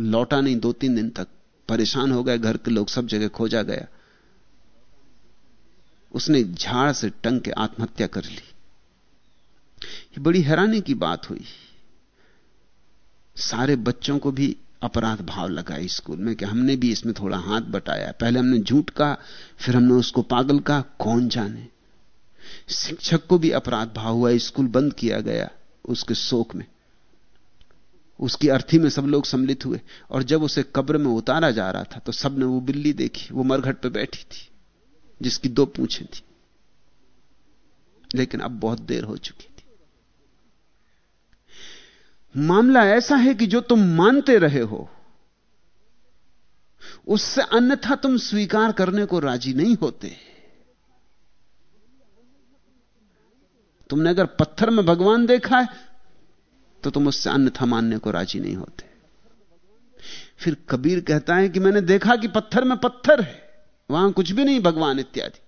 लौटा नहीं दो तीन दिन तक। परेशान हो गए घर के लोग सब जगह खोजा गया। उसने झाड़ से टंग के आत्महत्या कर ली। ये बड़ी हैरानी की बात हुई। सारे बच्चों को भी अपराध भाव लगा स्कूल में कि हमने भी इसमें थोड़ा हाथ बटाया। पहले हमने झूठ कहा, फिर हमने उसको पागल कहा, कौन जाने? शिक्षक को भी अपराध भाव हुआ, स्कूल बंद किया गया उसके शोक में। उसकी अर्थी में सब लोग सम्मिलित हुए और जब उसे कब्र में उतारा जा रहा था तो सबने वो बिल्ली देखी, वो मरघट पर बैठी थी, जिसकी दो पूछें थी। लेकिन अब बहुत देर हो चुकी थी। मामला ऐसा है कि जो तुम मानते रहे हो, उससे अन्यथा तुम स्वीकार करने को राज़ी नहीं होते। तुमने अगर पत्थर में भगवान देखा है तो तुम उससे अन्यथा मानने को राज़ी नहीं होते। फिर कबीर कहता है कि मैंने देखा कि पत्थर में पत्थर है, वहाँ कुछ भी नहीं, भगवान इत्यादि।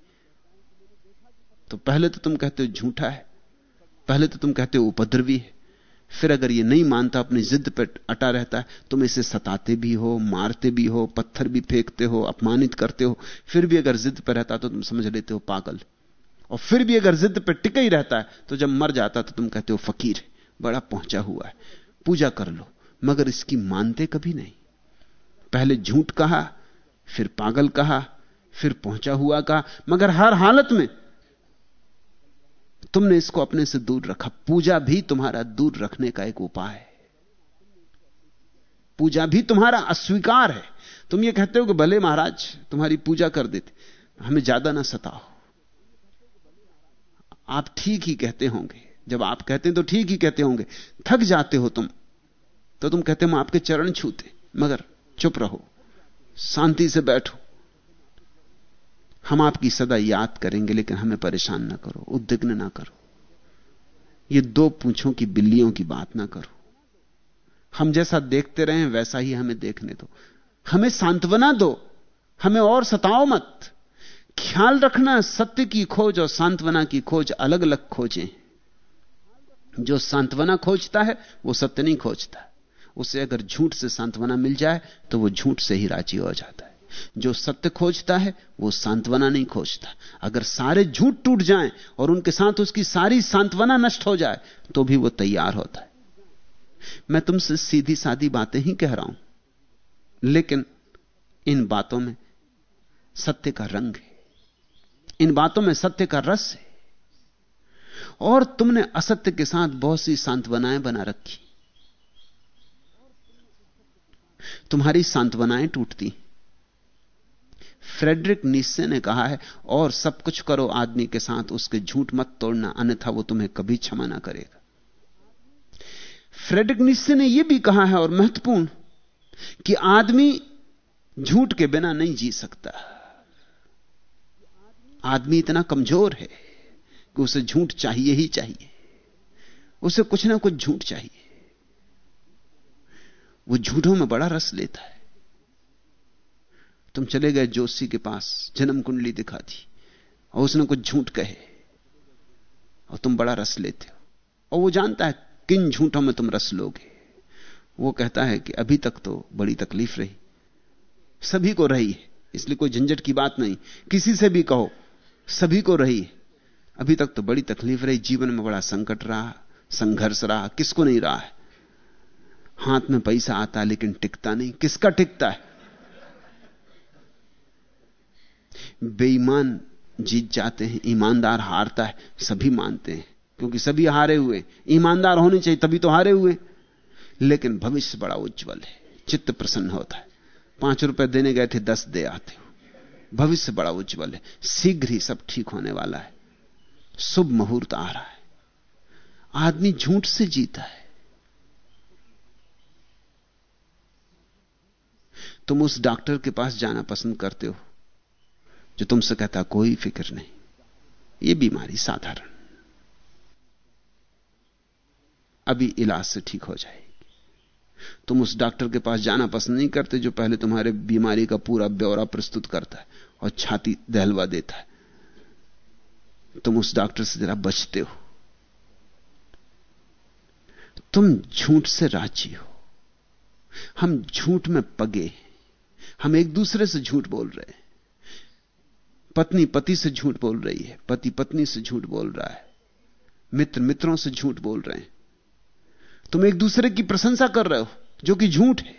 तो पहले तो तुम कहते हो झूठा है, पहले तो तुम कहते हो उपद्रवी है। फिर अगर ये नहीं मानता, अपनी जिद पर अटा रहता है, तुम इसे सताते भी हो, मारते भी हो, पत्थर भी फेंकते हो, अपमानित करते हो, फिर भी अगर जिद पर रहता तो तुम समझ लेते हो पागल। और फिर भी अगर जिद पर टिका ही रहता है तो जब मर जाता तो तुम कहते हो, फकीर, बड़ा पहुँचा हुआ है। पूजा कर लो। मगर इसकी मानते कभी नहीं। पहले झूठ कहा, फिर पागल कहा, फिर पहुँचा हुआ कहा। मगर हर हालत में तुमने इसको अपने से दूर रखा। पूजा भी तुम्हारा दूर रखने का एक उपाय है। पूजा भी तुम्हारा अस्वीकार है। तुम ये कहते हो कि, भले महाराज, तुम्हारी पूजा कर देते, हमें ज़्यादा ना सताओ। आप ठीक ही कहते होंगे। जब आप कहते हैं तो ठीक ही कहते होंगे। थक जाते हो तुम तो तुम कहते हम आपके चरण छूते, मगर चुप रहो, शांति से बैठो। हम आपकी सदा याद करेंगे, लेकिन हमें परेशान ना करो, उद्विग्न ना करो। ये दो पूछों की बिल्लियों की बात ना करो। हम जैसा देखते रहे, वैसा ही हमें देखने दो। हमें सांत्वना दो, हमें और सताओ मत। ख्याल रखना सत्य की खोज और सांत्वना की खोज अलग अलग खोजें। जो सांत्वना खोजता है, वो सत्य नहीं खोजता। उसे अगर झूठ से सांत्वना मिल जाए तो वो झूठ से ही राज़ी हो जाता है। जो सत्य खोजता है, वो सांत्वना नहीं खोजता। अगर सारे झूठ टूट जाएँ और उनके साथ उसकी सारी सांत्वना नष्ट हो जाए तो भी वो तैयार होता है। मैं तुमसे सीधी सादी बातें ही कह रहा हूँ, लेकिन इन बातों में सत्य का रंग है। इन बातों में सत्य का रस है। और तुमने असत्य के साथ बहुत सी सांत्वनाएँ बना रखी। तुम्हारी सांत्वनाएँ टूटती। फ्रेडरिक निस्से ने कहा है, और सब कुछ करो आदमी के साथ, उसके झूठ मत तोड़ना, अन्यथा वो तुम्हें कभी क्षमा ना करेगा। फ्रेडरिक निस्से ने यह भी कहा है, और महत्वपूर्ण, कि आदमी झूठ के बिना नहीं जी सकता। आदमी इतना कमज़ोर है कि उसे झूठ चाहिए ही चाहिए। उसे कुछ ना कुछ झूठ चाहिए। वो झूठों में बड़ा रस लेता है। तुम चले गए जोशी के पास, जन्म कुंडली दिखा दी, और उसने कुछ झूठ कहे, और तुम बड़ा रस लेते हो। और वो जानता है किन झूठों में तुम रस लोगे। वो कहता है कि अभी तक तो बड़ी तकलीफ़ रही। सभी को रही है, इसलिए कोई झंझट की बात नहीं। किसी से भी कहो सभी को रही। अभी तक तो बड़ी तकलीफ़ रही, जीवन में बड़ा संकट रहा, संघर्ष रहा, किसको नहीं रहा है? हाथ में पैसा आता है, लेकिन टिकता नहीं। किसका टिकता है? बेईमान जीत जाते हैं, ईमानदार हारता है, सभी मानते हैं, क्योंकि सभी हारे हुए ईमानदार होने चाहिए, तभी तो हारे हुए लेकिन भविष्य बड़ा उज्जवल है, चित्त प्रसन्न होता है। पाँच रुपए देने गए थे, दस दे आते हो भविष्य बड़ा उज्जवल है। शीघ्र ही सब ठीक होने वाला है। शुभ मुहूर्त आ रहा है। आदमी झूठ से जीता है। तुम उस डॉक्टर के पास जाना पसंद करते हो, जो तुमसे कहता, कोई फ़िक्र नहीं। यह बीमारी साधारण। अभी इलाज से ठीक हो जाएगी तुम उस डॉक्टर के पास जाना पसंद नहीं करते जो पहले तुम्हारे बीमारी का पूरा ब्यौरा प्रस्तुत करता है और छाती दहलवा देता है। तुम उस डॉक्टर से जरा बचते हो। तुम झूठ से राज़ी हो। हम झूठ में पगे हम एक दूसरे से झूठ बोल रहे हैं। पत्नी पति से झूठ बोल रही है, पति पत्नी से झूठ बोल रहा है, मित्र मित्रों से झूठ बोल रहे हैं। तुम एक दूसरे की प्रशंसा कर रहे हो, जो कि झूठ है।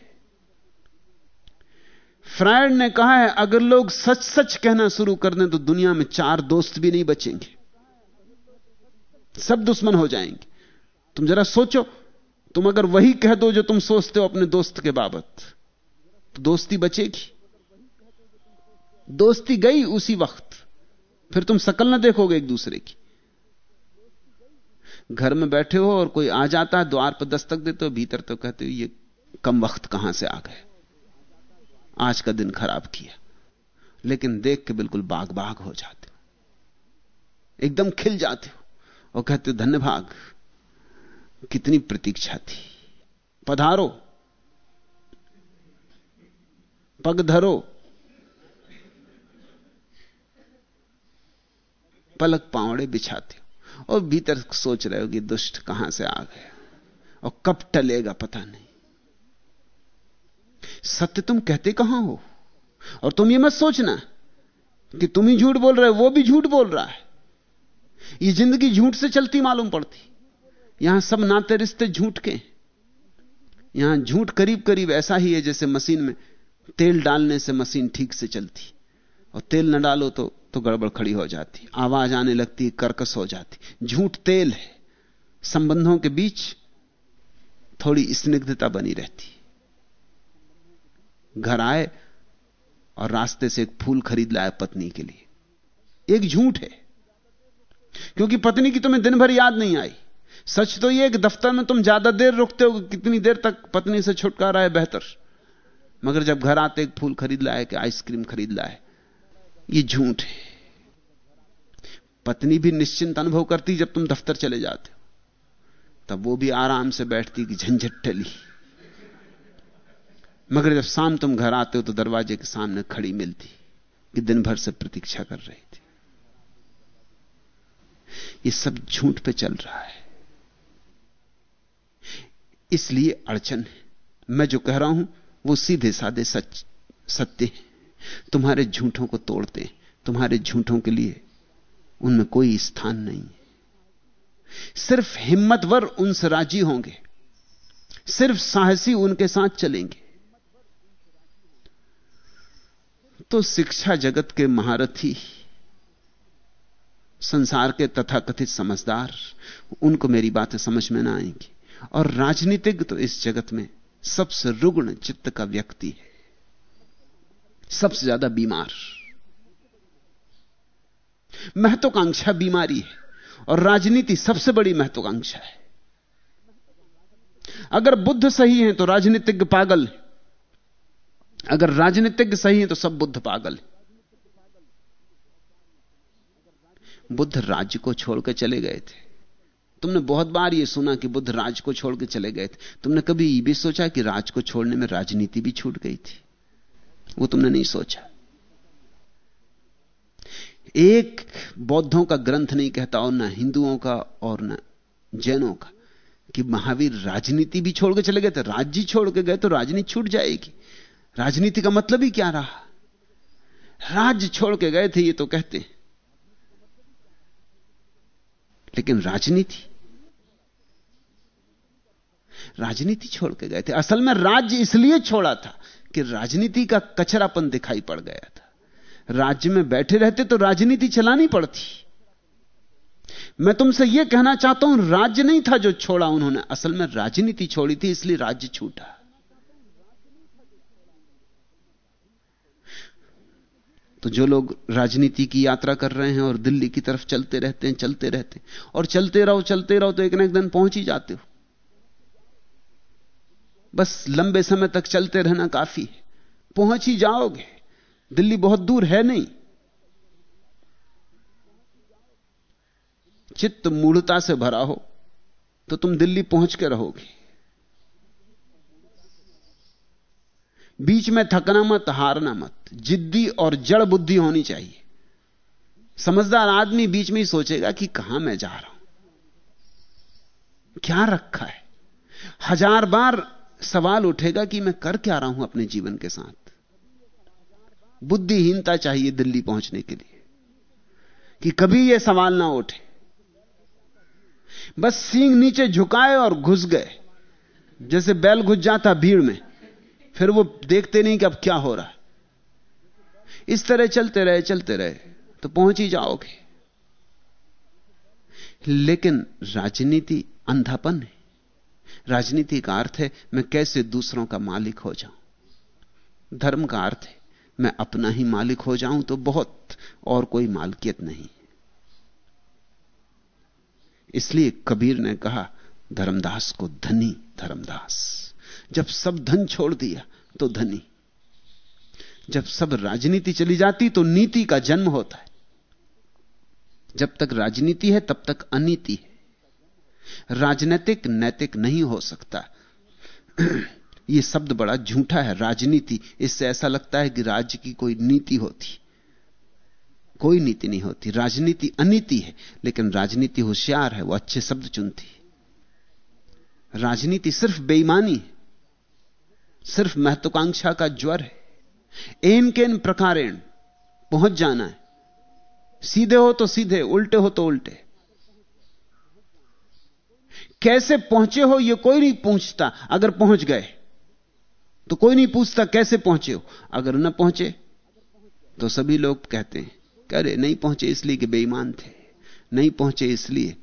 फ्रायड ने कहा है, अगर लोग सच सच कहना शुरू कर दें तो दुनिया में चार दोस्त भी नहीं बचेंगे। सब दुश्मन हो जाएँगे। तुम जरा सोचो, तुम अगर वही कह दो जो तुम सोचते हो अपने दोस्त के बाबत तो दोस्ती बचेगी। दोस्ती गई उसी वक्त, फिर तुम शकल ना देखोगे एक दूसरे की। घर में बैठे हो और कोई आ जाता है, द्वार पर दस्तक देते हो, भीतर तो कहते हो, ये कम वक्त कहाँ से आ गए? आज का दिन खराब किया। लेकिन देख के बिल्कुल बाग बाग हो जाते हो। एकदम खिल जाते हो और कहते हो, धन्यभाग, कितनी प्रतीक्षा थी। पधारो, पग धरो, पलक पावड़े बिछाते हो। और भीतर सोच रहे हो कि दुष्ट कहाँ से आ गया और कब टलेगा पता नहीं। सत्य तुम कहते कहाँ हो? और तुम ये मत सोचना कि तुम ही झूठ बोल रहे हो, वो भी झूठ बोल रहा है। ये ज़िंदगी झूठ से चलती मालूम पड़ती। यहाँ सब नाते रिश्ते झूठ के। यहाँ झूठ करीब करीब ऐसा ही है जैसे मशीन में तेल डालने से मशीन ठीक से चलती। और तेल न डालो तो तो गड़बड़ खड़ी हो जाती, आवाज़ आने लगती, कर्कश हो जाती। झूठ तेल है। संबंधों के बीच थोड़ी स्निग्धता बनी रहती। घर आए और रास्ते से एक फूल खरीद लाया पत्नी के लिए। एक झूठ है। क्योंकि पत्नी की तुम्हें दिन भर याद नहीं आई। सच तो यह कि दफ्तर में तुम ज़्यादा देर रुकते हो कितनी देर तक पत्नी से छुटकारा है बेहतर। मगर जब घर आते एक फूल खरीद लाए कि आइसक्रीम खरीद लाए ये झूठ है। पत्नी भी निश्चिंत अनुभव करती जब तुम दफ्तर चले जाते हो। तब वो भी आराम से बैठती कि झंझट टली। मगर जब शाम तुम घर आते हो तो दरवाजे के सामने खड़ी मिलती कि दिन भर से प्रतीक्षा कर रही थी। ये सब झूठ पे चल रहा है। इसलिए अड़चन है। मैं जो कह रहा हूँ, वो सीधे साधे सच, सत्य है। तुम्हारे झूठों को तोड़ते तुम्हारे झूठों के लिए उनमें कोई स्थान नहीं। सिर्फ़ हिम्मतवर उनसे राज़ी होंगे। सिर्फ़ साहसी उनके साथ चलेंगे। तो शिक्षा जगत के महारथी, संसार के तथाकथित समझदार, उनको मेरी बातें समझ में ना आएँगी। और राजनीतिज्ञ तो इस जगत में सबसे रुग्ण चित्त का व्यक्ति है। सबसे ज़्यादा बीमार। महत्वाकांक्षा बीमारी है और राजनीति सबसे बड़ी महत्वाकांक्षा है। अगर बुद्ध सही है तो राजनीतिज्ञ पागल है। अगर राजनीतिज्ञ सही है तो सब बुद्ध पागल है। बुद्ध राज्य को छोड़कर चले गए थे। तुमने बहुत बार यह सुना कि बुद्ध राज को छोड़कर चले गए थे। तुमने कभी यह भी सोचा कि राज को छोड़ने में राजनीति भी छूट गई थी? वो तुमने नहीं सोचा। एक बौद्धों का ग्रंथ नहीं कहता और ना हिंदुओं का और ना जैनों का कि महावीर राजनीति भी छोड़ के चले गए थे, राज्य छोड़ के गए तो राजनीति छूट जाएगी। राजनीति का मतलब ही क्या रहा? राज्य छोड़ के गए थे ये तो कहते हैं। लेकिन राजनीति? राजनीति छोड़ के गए थे। असल में राज्य इसलिए छोड़ा था कि राजनीति का कचरापन दिखाई पड़ गया था। राज्य में बैठे रहते तो राजनीति चलानी पड़ती। मैं तुमसे यह कहना चाहता हूँ, राज्य नहीं था जो छोड़ा उन्होंने। असल में राजनीति छोड़ी थी, इसलिए राज्य छूटा। तो जो लोग राजनीति की यात्रा कर रहे हैं और दिल्ली की तरफ़ चलते रहते हैं, चलते रहते हैं। और चलते रहो चलते रहो तो एक ना एक दिन पहुँच ही जाते हो। बस लंबे समय तक चलते रहना काफ़ी है। पहुँच ही जाओगे। दिल्ली बहुत दूर है नहीं। चित्त मूढ़ता से भरा हो तो तुम दिल्ली पहुँच के रहोगे। बीच में थकना मत, हारना मत। जिद्दी और जड़ बुद्धि होनी चाहिए। समझदार आदमी बीच में ही सोचेगा कि कहाँ मैं जा रहा हूँ? क्या रखा है? हज़ार बार सवाल उठेगा कि मैं कर क्या रहा हूँ अपने जीवन के साथ? बुद्धिहीनता चाहिए दिल्ली पहुँचने के लिए, कि कभी यह सवाल ना उठे। बस सींग नीचे झुकाए और घुस गए। जैसे बैल घुस जाता भीड़ में, फिर वो देखते नहीं कि अब क्या हो रहा है। इस तरह चलते रहे चलते रहे तो पहुँच ही जाओगे। लेकिन राजनीति अंधापन है। राजनीति का अर्थ है, मैं कैसे दूसरों का मालिक हो जाऊँ? धर्म का अर्थ है, मैं अपना ही मालिक हो जाऊँ तो बहुत और कोई मालकियत नहीं। इसलिए कबीर ने कहा, धर्मदास को धनी धर्मदास। जब सब धन छोड़ दिया तो धनी। जब सब राजनीति चली जाती तो नीति का जन्म होता है। जब तक राजनीति है, तब तक अनीति है। राजनीतिक, नैतिक नहीं हो सकता। यह शब्द बड़ा झूठा है, राजनीति। इससे ऐसा लगता है कि राज्य की कोई नीति होती। कोई नीति नहीं होती। राजनीति अनीति है, लेकिन राजनीति होशियार है, वो अच्छे शब्द चुनती राजनीति सिर्फ़ बेईमानी सिर्फ़ महत्वाकांक्षा का ज्वर है। एन के इन प्रकारेण पहुँच जाना है। सीधे हो तो सीधे, उल्टे हो तो उल्टे। कैसे पहुँचे हो यह कोई नहीं पूछता, अगर पहुँच गए तो कोई नहीं पूछता कैसे पहुँचे हो। अगर न पहुँचे तो सभी लोग कहते हैं करे नहीं पहुँचे इसलिए कि बेईमान थे, नहीं पहुँचे इसलिए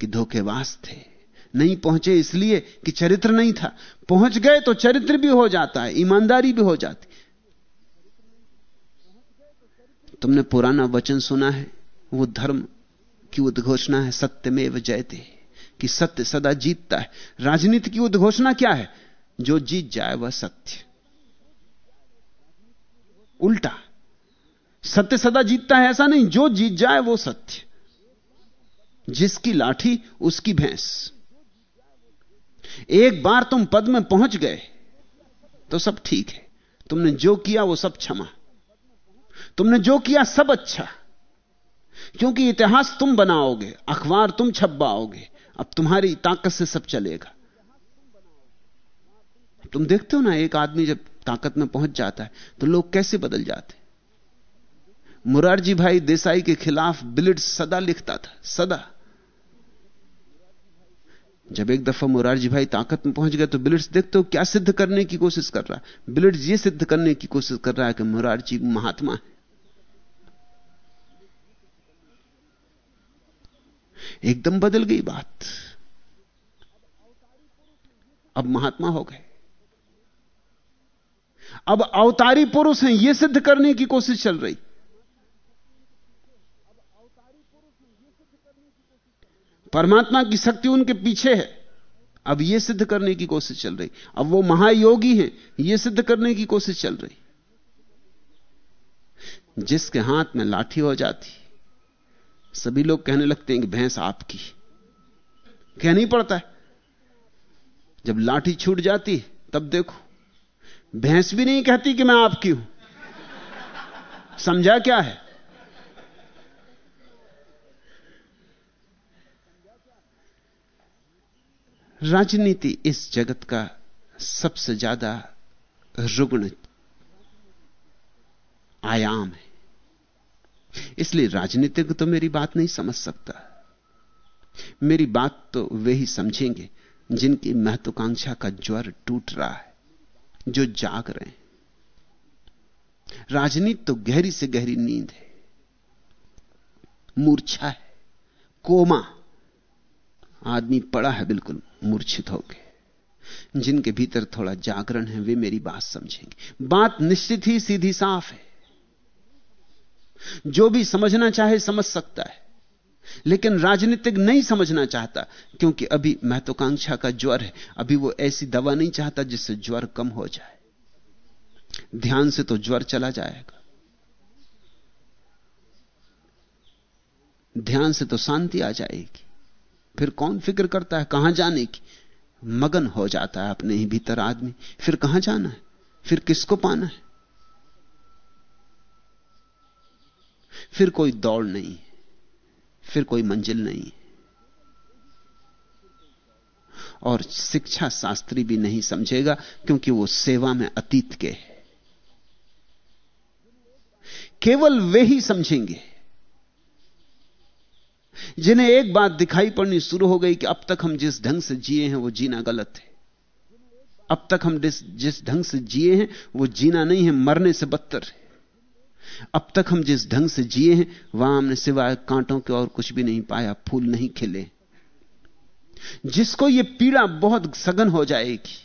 कि धोखेबाज थे, नहीं पहुँचे इसलिए कि चरित्र नहीं था। पहुँच गए तो चरित्र भी हो जाता है, ईमानदारी भी हो जाती। तुमने पुराना वचन सुना है, वो धर्म की उद्घोषणा है सत्य सत्यमेव जयते। कि सत्य सदा जीतता है। राजनीति की उद्घोषणा क्या है? जो जीत जाए वह सत्य। उल्टा। सत्य सदा जीतता है ऐसा नहीं, जो जीत जाए वो सत्य। जिसकी लाठी, उसकी भैंस। एक बार तुम पद में पहुँच गए तो सब ठीक है। तुमने जो किया, वो सब क्षमा। तुमने जो किया, सब अच्छा। क्योंकि इतिहास तुम बनाओगे, अखबार तुम छपवाओगे अब तुम्हारी ताकत से सब चलेगा। तुम देखते हो ना, एक आदमी जब ताकत में पहुँच जाता है तो लोग कैसे बदल जाते मुरारजी भाई देसाई के खिलाफ बिलिट सदा लिखता था, सदा। जब एक दफ़ा मुरारजी भाई ताकत में पहुँच गए तो बिलिट्स देखते हो क्या सिद्ध करने की कोशिश कर रहा है। बिलिट्स ये सिद्ध करने की कोशिश कर रहा है कि मुरारजी महात्मा है। एकदम बदल गई बात। अब महात्मा हो गए। अब अवतारी पुरुष हैं यह सिद्ध करने की कोशिश चल रही। परमात्मा की शक्ति उनके पीछे है। अब यह सिद्ध करने की कोशिश चल रही। अब वो महायोगी हैं यह सिद्ध करने की कोशिश चल रही। जिसके हाथ में लाठी हो जाती। सभी लोग कहने लगते हैं कि भैंस आपकी। कह नहीं पड़ता है। जब लाठी छूट जाती, तब देखो, भैंस भी नहीं कहती कि मैं आपकी हूँ। समझा क्या है? राजनीति इस जगत का सबसे ज़्यादा रुग्ण आयाम है। इसलिए राजनीतिक तो मेरी बात नहीं समझ सकता। मेरी बात तो वे ही समझेंगे जिनकी महत्वाकांक्षा का ज्वर टूट रहा है, जो जाग रहे हैं। राजनीति तो गहरी से गहरी नींद है। मूर्छा है, कोमा। आदमी पड़ा है बिल्कुल मूर्छित होकर जिनके भीतर थोड़ा जागरण है, वे मेरी बात समझेंगे। बात निश्चित ही सीधी साफ़ है। जो भी समझना चाहे समझ सकता है। लेकिन राजनीतिक नहीं समझना चाहता, क्योंकि अभी महत्वाकांक्षा का ज्वर है। अभी वो ऐसी दवा नहीं चाहता जिससे ज्वर कम हो जाए। ध्यान से तो ज्वर चला जाएगा। ध्यान से तो शांति आ जाएगी। फिर कौन फ़िक्र करता है? कहाँ जाने की? मगन हो जाता है अपने ही भीतर आदमी। फिर कहाँ जाना है? फिर किसको पाना है? फिर कोई दौड़ नहीं, फिर कोई मंजिल नहीं। और शिक्षा शास्त्री भी नहीं समझेगा, क्योंकि वो सेवा में अतीत के केवल वे ही समझेंगे, जिन्हें एक बात दिखाई पड़नी शुरू हो गई कि अब तक हम जिस ढंग से जिए हैं, वो जीना गलत है। अब तक हम जिस ढंग से जिए हैं, वो जीना नहीं है, मरने से बदतर है। अब तक हम जिस ढंग से जिए हैं, वहाँ हमने सिवाय कांटों के और कुछ भी नहीं पाया, फूल नहीं खिले। जिसको यह पीड़ा बहुत सघन हो जाएगी,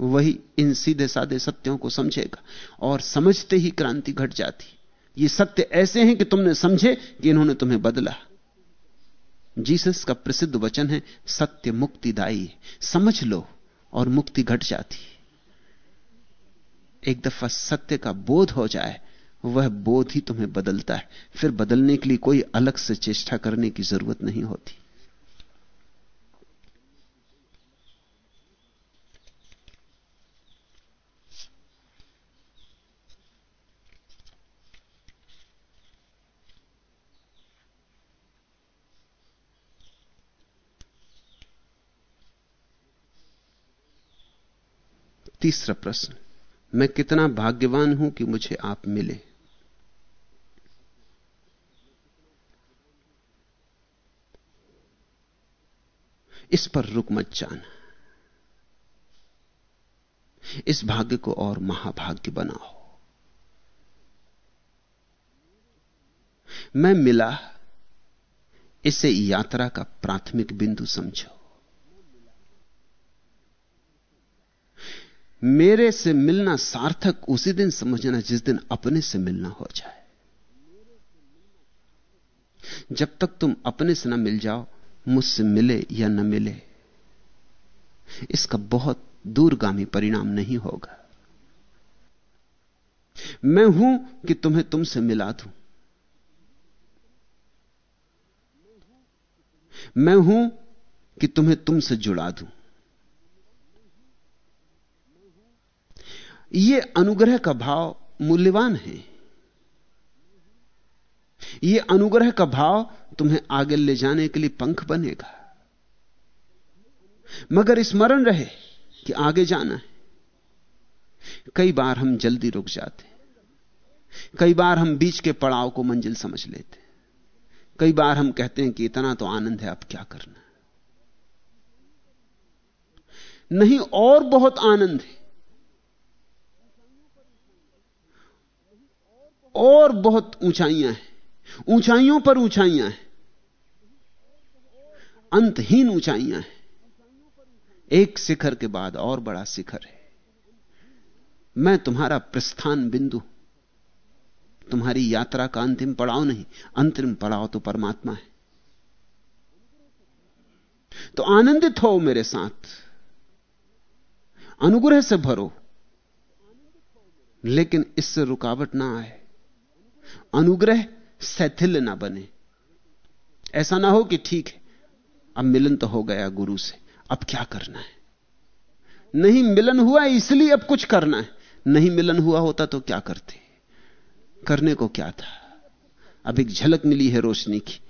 वही इन सीधे साधे सत्यों को समझेगा और समझते ही क्रांति घट जाती। ये सत्य ऐसे हैं कि तुमने समझे कि इन्होंने तुम्हें बदला। जीसस का प्रसिद्ध वचन है, सत्य मुक्तिदायी। समझ लो और मुक्ति घट जाती। एक दफ़ा सत्य का बोध हो जाए वह बोध ही तुम्हें बदलता है। फिर बदलने के लिए कोई अलग से चेष्टा करने की ज़रूरत नहीं होती। तीसरा प्रश्न, मैं कितना भाग्यवान हूँ कि मुझे आप मिले? इस पर रुक मत जाना। इस भाग्य को और महाभाग्य बनाओ। मैं मिला, इसे यात्रा का प्राथमिक बिंदु समझो। मेरे से मिलना सार्थक, उसी दिन समझना जिस दिन अपने से मिलना हो जाए। जब तक तुम अपने से ना मिल जाओ मुझसे मिले या न मिले, इसका बहुत दूरगामी परिणाम नहीं होगा। मैं हूँ कि तुम्हें तुमसे मिला दूँ। मैं हूँ कि तुम्हें तुमसे जुड़ा दूँ। यह अनुग्रह का भाव मूल्यवान है। यह अनुग्रह का भाव तुम्हें आगे ले जाने के लिए पंख बनेगा। मगर स्मरण रहे कि आगे जाना है। कई बार हम जल्दी रुक जाते कई बार हम बीच के पड़ाव को मंजिल समझ लेते कई बार हम कहते हैं कि इतना तो आनंद है, अब क्या करना नहीं, और बहुत आनंद है। और बहुत ऊंचाइयाँ हैं। ऊंचाइयों पर ऊंचाइयाँ हैं। अंतहीन ऊंचाइयाँ हैं। एक शिखर के बाद और बड़ा शिखर है। मैं तुम्हारा प्रस्थान बिंदु, तुम्हारी यात्रा का अंतिम पड़ाव नहीं अंतिम पड़ाव तो परमात्मा है। तो आनंदित हो मेरे साथ, अनुग्रह से भरो, लेकिन इससे रुकावट ना आए। अनुग्रह सैथिल्य ना बने। ऐसा ना हो कि ठीक है, अब मिलन तो हो गया गुरु से, अब क्या करना है? नहीं मिलन हुआ इसलिए अब कुछ करना है। नहीं मिलन हुआ होता तो क्या करते? करने को क्या था? अब एक झलक मिली है रोशनी की।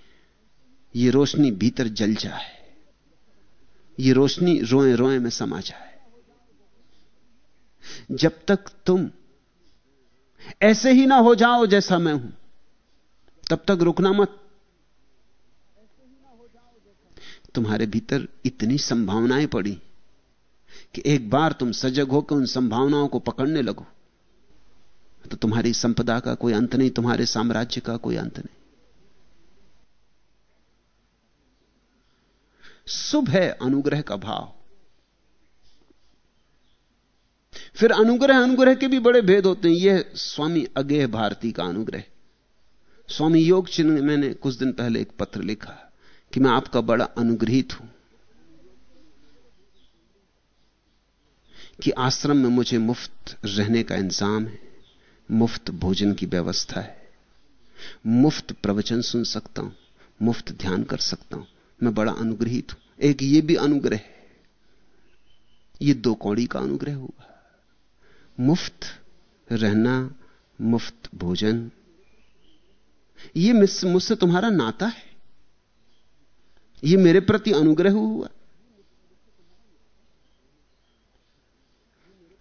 ये रोशनी भीतर जल जाए। ये रोशनी रोए रोए में समा जाए। जब तक तुम ऐसे ही ना हो जाओ जैसा मैं हूँ तब तक रुकना मत। तुम्हारे भीतर इतनी संभावनाएँ पड़ी कि एक बार तुम सजग होकर उन संभावनाओं को पकड़ने लगो तो तुम्हारी संपदा का कोई अंत नहीं, तुम्हारे साम्राज्य का कोई अंत नहीं। शुभ है अनुग्रह का भाव। फिर अनुग्रह अनुग्रह के भी बड़े भेद होते हैं। यह स्वामी अगेह भारती का अनुग्रह। स्वामी योग चिन्ह मैंने कुछ दिन पहले एक पत्र लिखा कि मैं आपका बड़ा अनुग्रहित हूँ कि आश्रम में मुझे मुफ़्त रहने का इंतज़ाम है, मुफ़्त भोजन की व्यवस्था है, मुफ़्त प्रवचन सुन सकता हूँ, मुफ़्त ध्यान कर सकता हूँ, मैं बड़ा अनुग्रहित हूँ। एक ये भी अनुग्रह है, ये दो कौड़ी का अनुग्रह होगा। मुफ़्त रहना, मुफ़्त भोजन ये मुझसे तुम्हारा नाता है। ये मेरे प्रति अनुग्रह हुआ।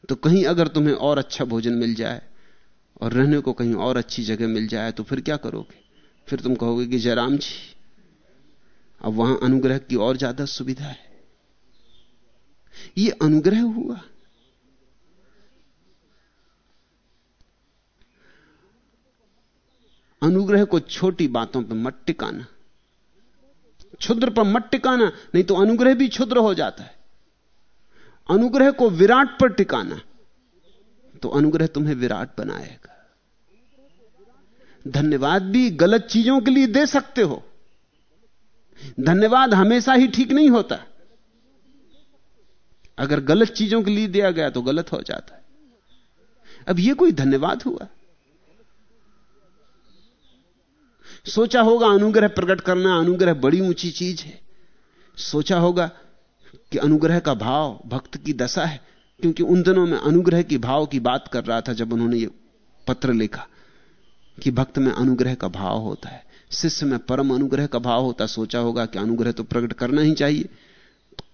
तो कहीं अगर तुम्हें और अच्छा भोजन मिल जाए और रहने को कहीं और अच्छी जगह मिल जाए तो फिर क्या करोगे? फिर तुम कहोगे कि जयराम जी, अब वहाँ अनुग्रह की और ज़्यादा सुविधा है। यह अनुग्रह हुआ। अनुग्रह को छोटी बातों पर मत टिकाना। क्षुद्र पर मत टिकाना, नहीं तो अनुग्रह भी क्षुद्र हो जाता है। अनुग्रह को विराट पर टिकाना तो अनुग्रह तुम्हें विराट बनाएगा। धन्यवाद भी गलत चीज़ों के लिए दे सकते हो। धन्यवाद हमेशा ही ठीक नहीं होता। अगर गलत चीज़ों के लिए दिया गया तो गलत हो जाता है। अब यह कोई धन्यवाद हुआ? सोचा होगा अनुग्रह प्रकट करना, अनुग्रह बड़ी ऊँची चीज़ है। सोचा होगा कि अनुग्रह का भाव भक्त की दशा है, क्योंकि उन दिनों में अनुग्रह की भाव की बात कर रहा था जब उन्होंने ये पत्र लिखा कि भक्त में अनुग्रह का भाव होता है। शिष्य में परम अनुग्रह का भाव होता, सोचा होगा कि अनुग्रह तो प्रकट करना ही चाहिए।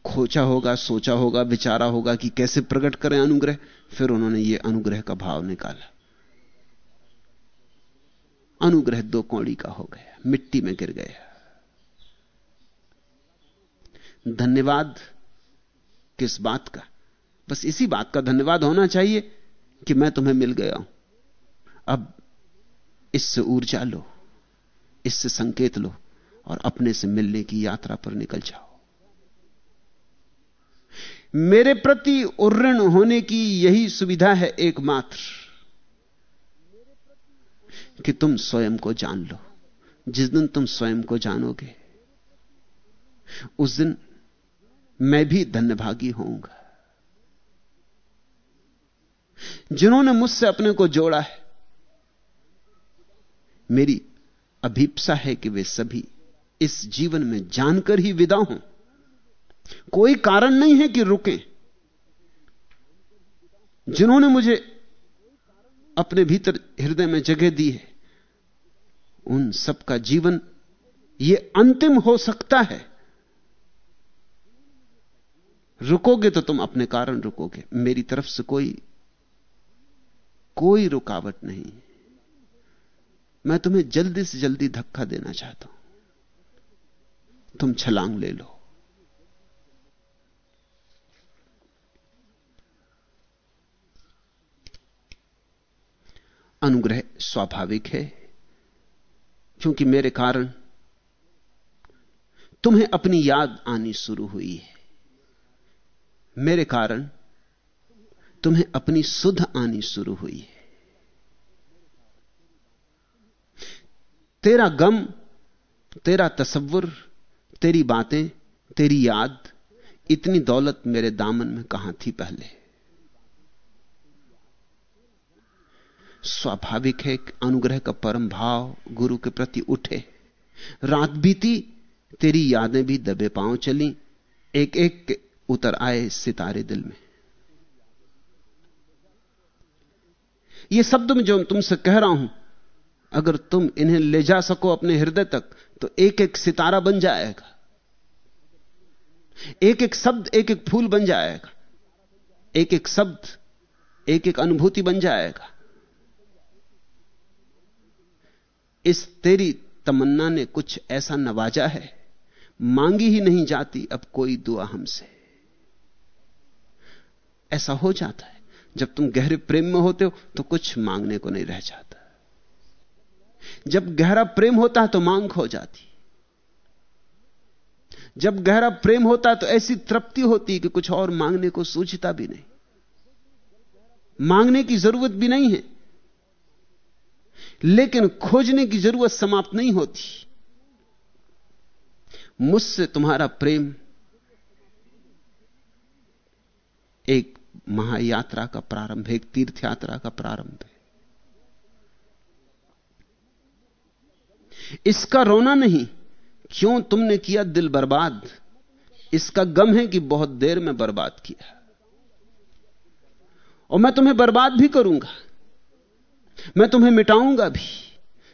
खोचा होगा, सोचा होगा, विचारा होगा कि कैसे प्रकट करें अनुग्रह, फिर उन्होंने ये अनुग्रह का भाव निकाला। अनुग्रह दो कौड़ी का हो गया, मिट्टी में गिर गया। धन्यवाद किस बात का? बस इसी बात का धन्यवाद होना चाहिए कि मैं तुम्हें मिल गया हूँ। अब इससे ऊर्जा लो, इससे संकेत लो और अपने से मिलने की यात्रा पर निकल जाओ। मेरे प्रति उण होने की यही सुविधा है एकमात्र। कि तुम स्वयं को जान लो। जिस दिन तुम स्वयं को जानोगे, उस दिन मैं भी धन्यभागी होऊँगा। जिन्होंने मुझसे अपने को जोड़ा है, मेरी अभीपसा है कि वे सभी इस जीवन में जानकर ही विदा हों। कोई कारण नहीं है कि रुके। जिन्होंने मुझे अपने भीतर हृदय में जगह दी है उन सबका जीवन यह अंतिम हो सकता है। रुकोगे तो तुम अपने कारण रुकोगे। मेरी तरफ़ से कोई कोई रुकावट नहीं। मैं तुम्हें जल्दी से जल्दी धक्का देना चाहता हूँ। तुम छलांग ले लो। अनुग्रह स्वाभाविक है। क्योंकि मेरे कारण तुम्हें अपनी याद आनी शुरू हुई है। मेरे कारण तुम्हें अपनी सुध आनी शुरू हुई है। तेरा गम, तेरा तस्वुर, तेरी बातें, तेरी याद, इतनी दौलत मेरे दामन में कहाँ थी पहले? स्वाभाविक है अनुग्रह का परम भाव गुरु के प्रति उठे। रात बीती, तेरी यादें भी दबे पाँव चली। एक एक उतर आए सितारे दिल में। ये शब्द में जो तुमसे कह रहा हूँ, अगर तुम इन्हें ले जा सको अपने हृदय तक तो एक एक सितारा बन जाएगा। एक एक शब्द एक एक फूल बन जाएगा। एक एक शब्द एक एक अनुभूति बन जाएगा। इस तेरी तमन्ना ने कुछ ऐसा नवाजा है? मांगी ही नहीं जाती अब कोई दुआ हमसे। ऐसा हो जाता है। जब तुम गहरे प्रेम में होते हो तो कुछ मांगने को नहीं रह जाता। जब गहरा प्रेम होता है तो मांग हो जाती। जब गहरा प्रेम होता है तो ऐसी तृप्ति होती कि कुछ और मांगने को सूझता भी नहीं। मांगने की ज़रूरत भी नहीं है। लेकिन खोजने की ज़रूरत समाप्त नहीं होती। मुझसे तुम्हारा प्रेम एक महायात्रा का प्रारंभ एक तीर्थ यात्रा का प्रारंभ है। इसका रोना नहीं, क्यों तुमने किया दिल बर्बाद? इसका गम है कि बहुत देर में बर्बाद किया। और मैं तुम्हें बर्बाद भी करूँगा। मैं तुम्हें मिटाऊँगा भी,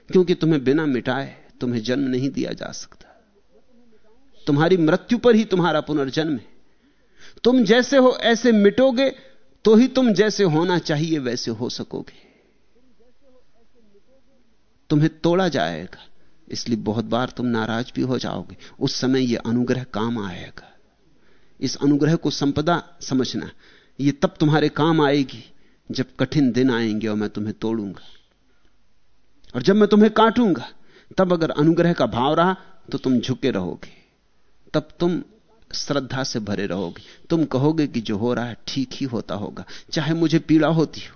क्योंकि तुम्हें बिना मिटाए तुम्हें जन्म नहीं दिया जा सकता। तुम्हारी मृत्यु पर ही तुम्हारा पुनर्जन्म है। तुम जैसे हो, ऐसे मिटोगे तो ही तुम जैसे होना चाहिए, वैसे हो सकोगे। तुम्हें तोड़ा जाएगा, इसलिए बहुत बार तुम नाराज़ भी हो जाओगे। उस समय यह अनुग्रह काम आएगा। इस अनुग्रह को संपदा समझना यह तब तुम्हारे काम आएगी जब कठिन दिन आएँगे और मैं तुम्हें तोड़ूँगा। और जब मैं तुम्हें काटूँगा, तब अगर अनुग्रह का भाव रहा तो तुम झुके रहोगे। तब तुम श्रद्धा से भरे रहोगे। तुम कहोगे कि जो हो रहा है, ठीक ही होता होगा। चाहे मुझे पीड़ा होती हो,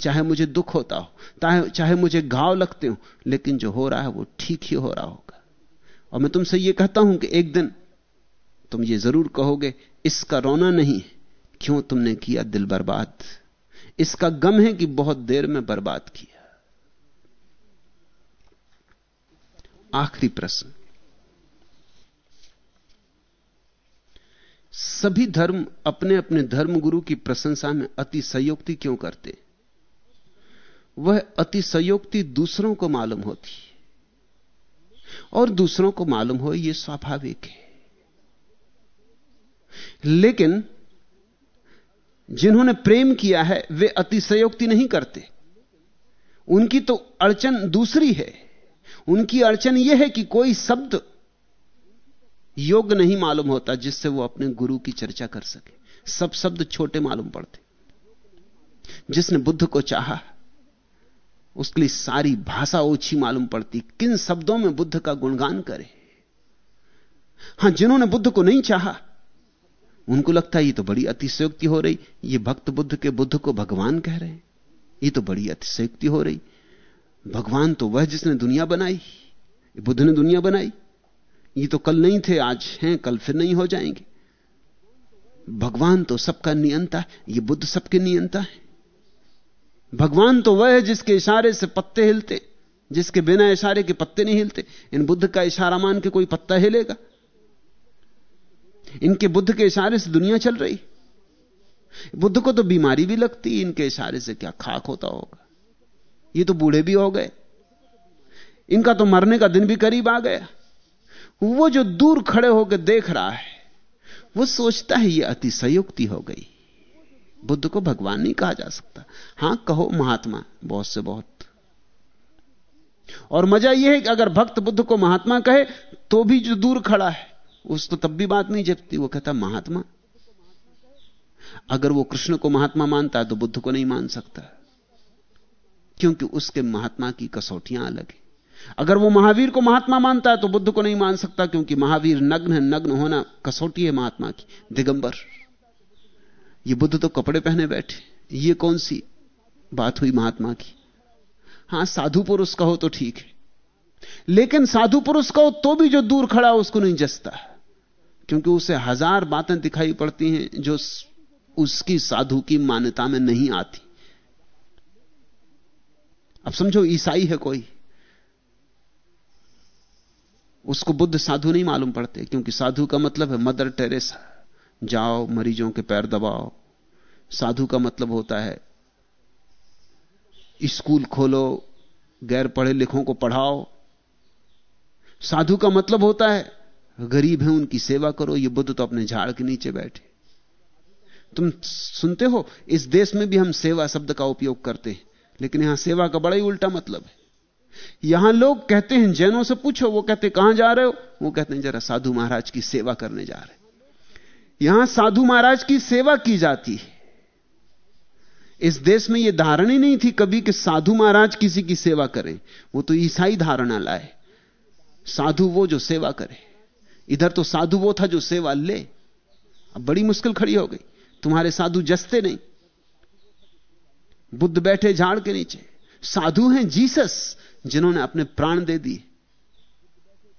चाहे मुझे दुख होता हो चाहे मुझे घाव लगते हो, लेकिन जो हो रहा है, वो ठीक ही हो रहा होगा। और मैं तुमसे ये कहता हूँ कि एक दिन तुम ये ज़रूर कहोगे, इसका रोना नहीं क्यों तुमने किया दिल बर्बाद? इसका गम है कि बहुत देर में बर्बाद किया। आखिरी प्रश्न। सभी धर्म अपने अपने धर्मगुरु की प्रशंसा में अति संयुक्ति क्यों करते? वह अति संयुक्ति दूसरों को मालूम होती और दूसरों को मालूम हो यह स्वाभाविक है। लेकिन जिन्होंने प्रेम किया है, वे अतिशयोक्ति नहीं करते। उनकी तो अड़चन दूसरी है। उनकी अड़चन यह है कि कोई शब्द योग्य नहीं मालूम होता जिससे वो अपने गुरु की चर्चा कर सके। सब शब्द छोटे मालूम पड़ते। जिसने बुद्ध को चाहा, उसके लिए सारी भाषा ओछी मालूम पड़ती। किन शब्दों में बुद्ध का गुणगान करे? हाँ, जिन्होंने बुद्ध को नहीं चाहा उनको लगता है ये तो बड़ी अतिशयोक्ति हो रही, ये भक्त बुद्ध के बुद्ध को भगवान कह रहे हैं। ये तो बड़ी अतिशयोक्ति हो रही। भगवान तो वह जिसने दुनिया बनाई, बुद्ध ने दुनिया बनाई। ये तो कल नहीं थे, आज हैं, कल फिर नहीं हो जाएँगे। भगवान तो सबका नियंता है, ये बुद्ध सबके नियंता है। भगवान तो वह है जिसके इशारे से पत्ते हिलते, जिसके बिना इशारे के पत्ते नहीं हिलते। इन बुद्ध का इशारा मान के कोई पत्ता हिलेगा। इनके बुद्ध के इशारे से दुनिया चल रही। बुद्ध को तो बीमारी भी लगती, इनके इशारे से क्या खाक होता होगा। ये तो बूढ़े भी हो गए। इनका तो मरने का दिन भी करीब आ गया। वो जो दूर खड़े होकर देख रहा है, वो सोचता है ये अतिशयोक्ति हो गई। बुद्ध को भगवान नहीं कहा जा सकता। हाँ, कहो महात्मा, बहुत से बहुत। और मज़ा यह है कि अगर भक्त बुद्ध को महात्मा कहे तो भी जो दूर खड़ा है उसको तब भी बात नहीं जपती वो कहता, महात्मा। अगर वो कृष्ण को महात्मा मानता है तो बुद्ध को नहीं मान सकता। क्योंकि उसके महात्मा की कसौटियाँ अलग है। अगर वो महावीर को महात्मा मानता है तो बुद्ध को नहीं मान सकता, क्योंकि महावीर नग्न है, नग्न होना कसौटी है महात्मा की। दिगंबर, ये बुद्ध तो कपड़े पहने बैठे। यह कौन सी बात हुई महात्मा की? हाँ, साधु पुरुष कहो तो ठीक है। लेकिन साधु पुरुष कहो तो भी जो दूर खड़ा हो उसको नहीं जसता। क्योंकि उसे हज़ार बातें दिखाई पड़ती हैं जो उसकी साधु की मान्यता में नहीं आती। अब समझो, ईसाई है कोई। उसको बुद्ध साधु नहीं मालूम पड़ते, क्योंकि साधु का मतलब है मदर टेरेसा। जाओ, मरीजों के पैर दबाओ। साधु का मतलब होता है, स्कूल खोलो, गैर पढ़े लिखों को पढ़ाओ। साधु का मतलब होता है गरीब है, उनकी सेवा करो, ये बुद्ध तो अपने झाड़ के नीचे बैठे। तुम सुनते हो, इस देश में भी हम सेवा शब्द का उपयोग करते हैं, लेकिन यहाँ सेवा का बड़ा ही उल्टा मतलब है। यहाँ लोग कहते हैं, जैनों से पूछो, वो कहते कहाँ जा रहे हो? वो कहते हैं, जरा साधु महाराज की सेवा करने जा रहे यहाँ साधु महाराज की सेवा की जाती है। इस देश में यह धारणा ही नहीं थी कभी कि साधु महाराज किसी की सेवा करें। वो तो ईसाई धारणा लाए। साधु वो जो सेवा करे। इधर तो साधु वो था जो सेवा ले। अब बड़ी मुश्किल खड़ी हो गई। तुम्हारे साधु जसते नहीं। बुद्ध बैठे झाड़ के नीचे। साधु हैं जीसस, जिन्होंने अपने प्राण दे दिए।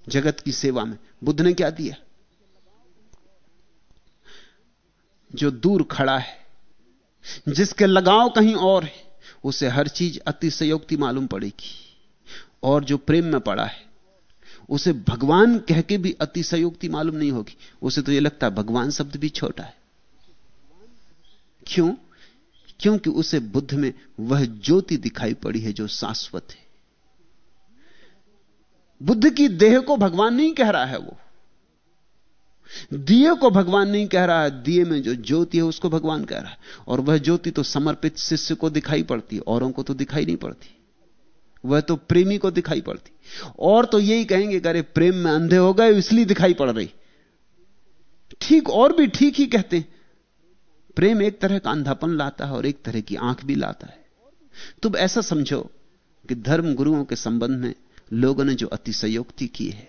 जगत की सेवा में। बुद्ध ने क्या दिया? जो दूर खड़ा है, जिसके लगाव कहीं और है, उसे हर चीज़ अतिशयोक्ति मालूम पड़ेगी। और जो प्रेम में पड़ा है उसे भगवान कह के भी अतिशयोक्ति मालूम नहीं होगी। उसे तो यह लगता है भगवान शब्द भी छोटा है। क्यों? क्योंकि उसे बुद्ध में वह ज्योति दिखाई पड़ी है जो शाश्वत है। बुद्ध की देह को भगवान नहीं कह रहा है वो। दिए को भगवान नहीं कह रहा है, दिए में जो ज्योति है उसको भगवान कह रहा है। और वह ज्योति तो समर्पित शिष्य को दिखाई पड़ती, औरों को तो दिखाई नहीं पड़ती। वह तो प्रेमी को दिखाई पड़ती। और तो यही कहेंगे अरे, प्रेम में अंधे हो गए, इसलिए दिखाई पड़ रही। ठीक और भी ठीक ही कहते हैं। प्रेम एक तरह का अंधापन लाता है और एक तरह की आँख भी लाता है। तुम ऐसा समझो कि धर्म गुरुओं के संबंध में लोगों ने जो अतिशयोक्ति की है,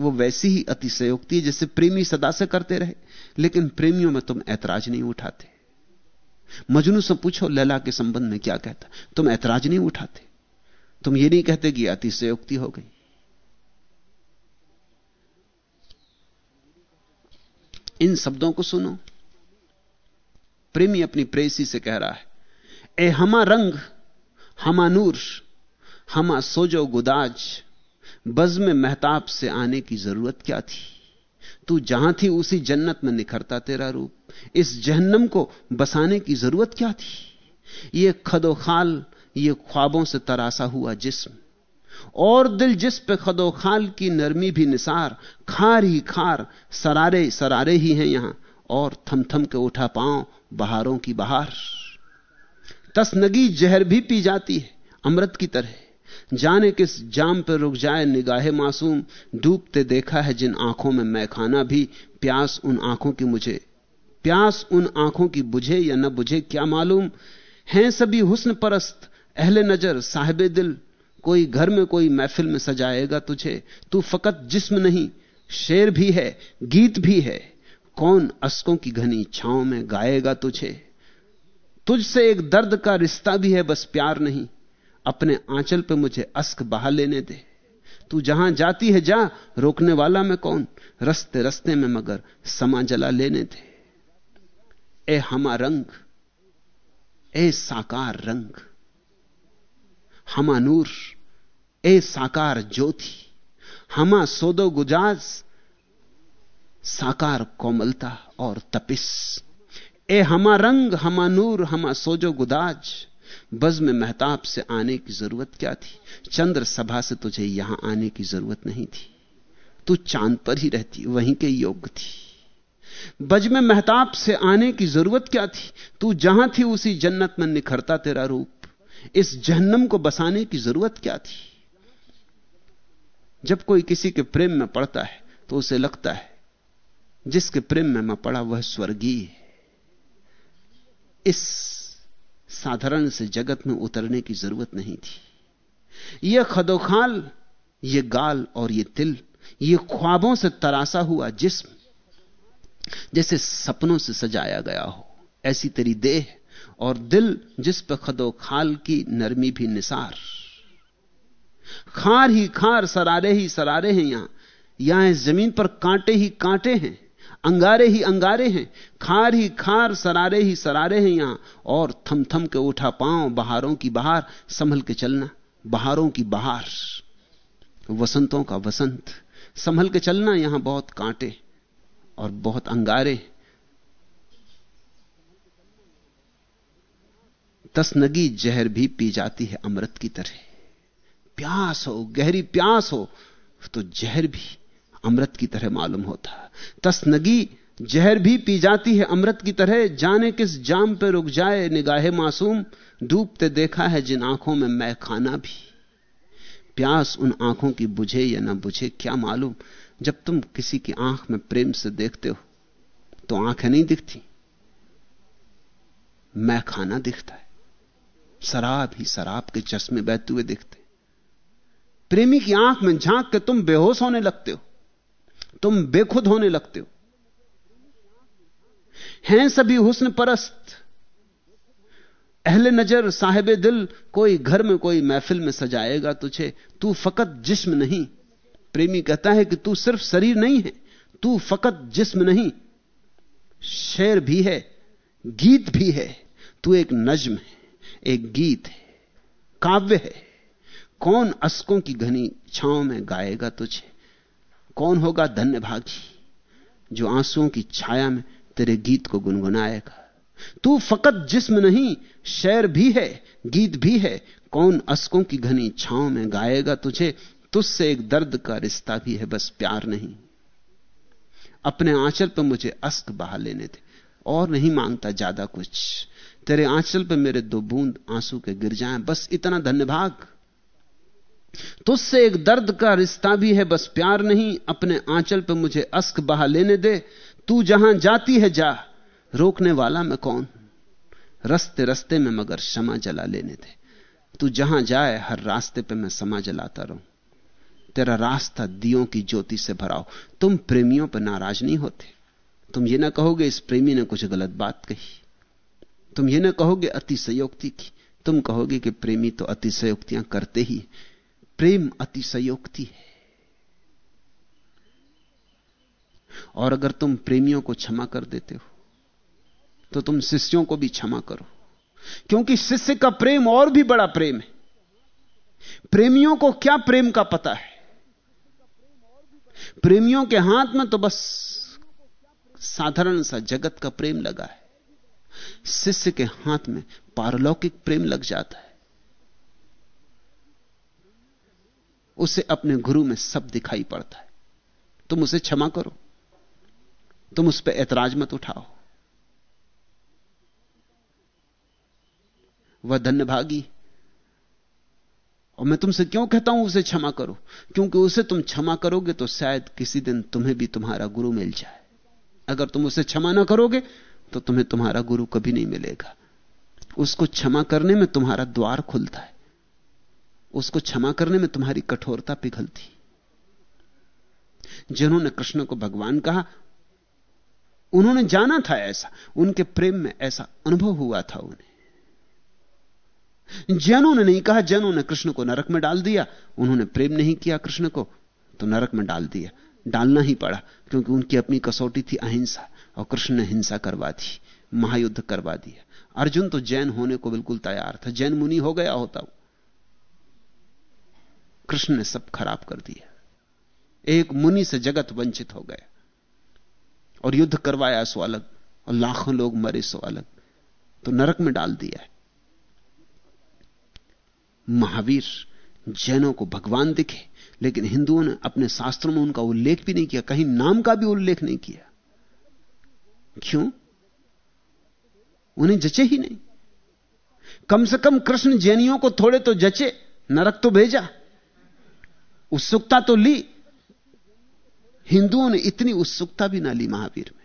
वो वैसी ही अतिशयोक्ति है जैसे प्रेमी सदा से करते रहे, लेकिन प्रेमियों में तुम ऐतराज नहीं उठाते। मजनू से पूछो, लैला के संबंध में क्या कहता? तुम ऐतराज नहीं उठाते। तुम ये नहीं कहते कि अतिशयोक्ति हो गई। इन शब्दों को सुनो। प्रेमी अपनी प्रेसी से कह रहा है, ए, हमा रंग, हमा नूर, हमा सोजो गुदाज बज में महताब से आने की ज़रूरत क्या थी? तू जहाँ थी उसी जन्नत में निखरता तेरा रूप। इस जहन्नम को बसाने की ज़रूरत क्या थी? ये खदो खाल ये ख्वाबों से तरासा हुआ जिस्म। और दिल जिस पे खदो खाल की नरमी भी निसार, खार ही खार, सरारे सरारे ही हैं यहाँ, और थम थम के उठा पाँव बहारों की बहार। तसनगी जहर भी पी जाती है, अमृत की तरह। जाने किस जाम पर रुक जाए निगाहे मासूम, डूबते देखा है जिन आँखों में मैं खाना भी, प्यास उन आँखों की मुझे। प्यास उन आँखों की बुझे या न बुझे, क्या मालूम? हैं सभी हुस्न परस्त अहले नज़र, साहिबे दिल, कोई घर में कोई महफिल में सजाएगा तुझे। तू फकत जिस्म नहीं, शेर भी है, गीत भी है। कौन अस्कों की घनी छांव में गाएगा तुझे? तुझसे एक दर्द का रिश्ता भी है, बस प्यार नहीं। अपने आंचल पे मुझे अस्क बहा लेने दे। तू जहाँ जाती है, जा, रोकने वाला मैं कौन? रस्ते रस्ते में मगर समा जला लेने दे। ए हमा रंग, ए साकार रंग। हमा नूर, ए साकार ज्योति, हमा सोदो गुजाज, साकार कोमलता और तपिस। ए हमा रंग, हमा नूर, हमा सोजो गुदाज, बज में महताब से आने की ज़रूरत क्या थी? चंद्र सभा से तुझे यहाँ आने की ज़रूरत नहीं थी। तू चाँद पर ही रहती, वहीं के योग्य थी। बज में महताब से आने की ज़रूरत क्या थी? तू जहाँ थी, उसी जन्नत में निखरता तेरा रूप। इस जहन्नम को बसाने की ज़रूरत क्या थी? जब कोई किसी के प्रेम में पड़ता है तो उसे लगता है, जिसके प्रेम में मैं पड़ा, वह स्वर्गीय इस साधारण से जगत में उतरने की ज़रूरत नहीं थी। यह खदोखाल यह गाल और यह तिल यह ख्वाबों से तरासा हुआ जिस्म, जैसे सपनों से सजाया गया हो। ऐसी तेरी देह और दिल जिस पर खदो खाल की नरमी भी निसार। खार ही खार, सरारे ही सरारे हैं यहाँ। यहाँ ज़मीन पर कांटे ही कांटे हैं, अंगारे ही अंगारे हैं, खार ही खार, सरारे ही सरारे हैं यहाँ। और थम थम के उठा पाँव, बहारों की बहार, संभल के चलना, बहारों की बहार। वसंतों का वसंत, संभल के चलना यहाँ बहुत कांटे और बहुत अंगारे। तसनगी जहर भी पी जाती है अमृत की तरह। प्यास हो, गहरी प्यास हो तो जहर भी अमृत की तरह मालूम होता। तसनगी जहर भी पी जाती है अमृत की तरह, जाने किस जाम पे रुक जाए निगाहे मासूम, डूबते देखा है जिन आँखों में मैं खाना भी। प्यास उन आँखों की बुझे या ना बुझे, क्या मालूम, जब तुम किसी की आँख में प्रेम से देखते हो तो आँखें नहीं दिखती, मैं खाना दिखता है। शराब ही शराब के चश्मे बहते हुए दिखते। प्रेमी की आँख में झाँक के तुम बेहोश होने लगते हो। तुम बेखुद होने लगते हो। हैं सभी हुस्न परस्त अहले नज़र साहेब दिल, कोई घर में कोई महफिल में सजाएगा तुझे। तू फकत जिस्म नहीं। प्रेमी कहता है कि तू सिर्फ़ शरीर नहीं है। तू फकत जिस्म नहीं। शेर भी है, गीत भी है। तू एक नज्म है। एक गीत है, काव्य है। कौन अस्कों की घनी छांव में गाएगा तुझे? कौन होगा धन्य भागी जो आंसुओं की छाया में तेरे गीत को गुनगुनाएगा? तू फकत जिस्म नहीं, शेर भी है, गीत भी है। कौन अस्कों की घनी छांव में गाएगा तुझे? तुझसे एक दर्द का रिश्ता भी है, बस प्यार नहीं। अपने आंचल पर मुझे अस्क बहा लेने थे और नहीं माँगता ज़्यादा कुछ। तेरे आंचल पर मेरे दो बूंद आँसू के गिर जाएँ, बस इतना धन्यभाग। तुझसे एक दर्द का रिश्ता भी है, बस प्यार नहीं, अपने आंचल पर मुझे अस्क बहा लेने दे। तू जहाँ जाती है जा, रोकने वाला मैं कौन? रस्ते रस्ते में मगर क्षमा जला लेने दे। तू जहाँ जाए, हर रास्ते पे मैं समा जलाता रहूँ। तेरा रास्ता दियों की ज्योति से भराओ तुम प्रेमियों पर नाराज़ नहीं होते। तुम ये ना कहोगे इस प्रेमी ने कुछ गलत बात कही। तुम ये ना कहोगे अतिशयोक्ति की। तुम कहोगे कि प्रेमी तो अतिशयोक्तियाँ करते ही। प्रेम अतिशयोक्ति है। और अगर तुम प्रेमियों को क्षमा कर देते हो तो तुम शिष्यों को भी क्षमा करो। क्योंकि शिष्य का प्रेम और भी बड़ा प्रेम है। प्रेमियों को क्या प्रेम का पता है? प्रेमियों के हाथ में तो बस साधारण सा जगत का प्रेम लगा है। शिष्य के हाथ में पारलौकिक प्रेम लग जाता है। उसे अपने गुरु में सब दिखाई पड़ता है। तुम उसे क्षमा करो। तुम उस पर ऐतराज मत उठाओ। वह धन्यभागी। और मैं तुमसे क्यों कहता हूँ उसे क्षमा करो? क्योंकि उसे तुम क्षमा करोगे तो शायद किसी दिन तुम्हें भी तुम्हारा गुरु मिल जाए। अगर तुम उसे क्षमा ना करोगे तो तुम्हें तुम्हारा गुरु कभी नहीं मिलेगा। उसको क्षमा करने में तुम्हारा द्वार खुलता है। उसको क्षमा करने में तुम्हारी कठोरता पिघलती। जिन्होंने कृष्ण को भगवान कहा, उन्होंने जाना था ऐसा। उनके प्रेम में ऐसा अनुभव हुआ था उन्हें। जैनों ने नहीं कहा जैनों ने कृष्ण को नरक में डाल दिया, उन्होंने प्रेम नहीं किया कृष्ण को तो नरक में डाल दिया। डालना ही पड़ा, क्योंकि उनकी अपनी कसौटी थी अहिंसा। और कृष्ण ने हिंसा करवा दी, महायुद्ध करवा दिया। अर्जुन तो जैन होने को बिल्कुल तैयार था। जैन मुनि हो गया होता कृष्ण ने सब खराब कर दिया। एक मुनि से जगत वंचित हो गया। और युद्ध करवाया सो अलग, और लाखों लोग मरे सो अलग। तो नरक में डाल दिया है। महावीर, जैनों को भगवान दिखे, लेकिन हिंदुओं ने अपने शास्त्रों में उनका उल्लेख भी नहीं किया, कहीं नाम का भी उल्लेख नहीं किया। क्यों? उन्हें जचे ही नहीं। कम से कम कृष्ण जैनियों को थोड़े तो जचे, नरक तो भेजा। उत्सुकता तो ली। हिंदुओं ने इतनी उत्सुकता भी ना ली महावीर में।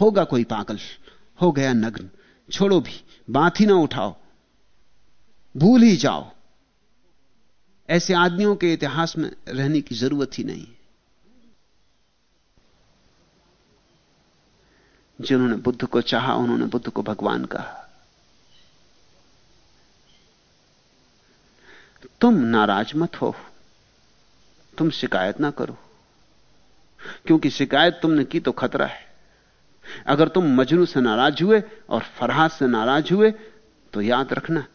होगा कोई पागल, हो गया नग्न। छोड़ो भी, बात ही ना उठाओ। भूल ही जाओ। ऐसे आदमियों के इतिहास में रहने की ज़रूरत ही नहीं। जिन्होंने बुद्ध को चाहा, उन्होंने बुद्ध को भगवान कहा। तुम नाराज़ मत हो। तुम शिकायत ना करो। क्योंकि शिकायत तुमने की तो खतरा है। अगर तुम मजनू से नाराज़ हुए और फरहा से नाराज़ हुए तो याद रखना,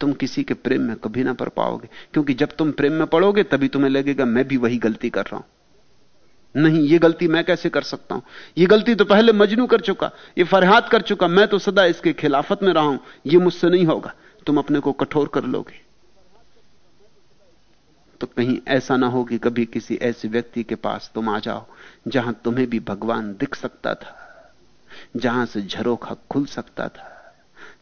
तुम किसी के प्रेम में कभी ना पड़ पाओगे। क्योंकि जब तुम प्रेम में पड़ोगे, तभी तुम्हें लगेगा, मैं भी वही गलती कर रहा हूँ। नहीं, ये गलती मैं कैसे कर सकता हूँ? ये गलती तो पहले मजनू कर चुका, ये फरहाद कर चुका, मैं तो सदा इसके खिलाफत में रहा हूँ, ये मुझसे नहीं होगा। तुम अपने को कठोर कर लोगे। तो कहीं ऐसा ना हो कि कभी किसी ऐसे व्यक्ति के पास तुम आ जाओ, जहाँ तुम्हें भी भगवान दिख सकता था, जहाँ से झरोखा खुल सकता था।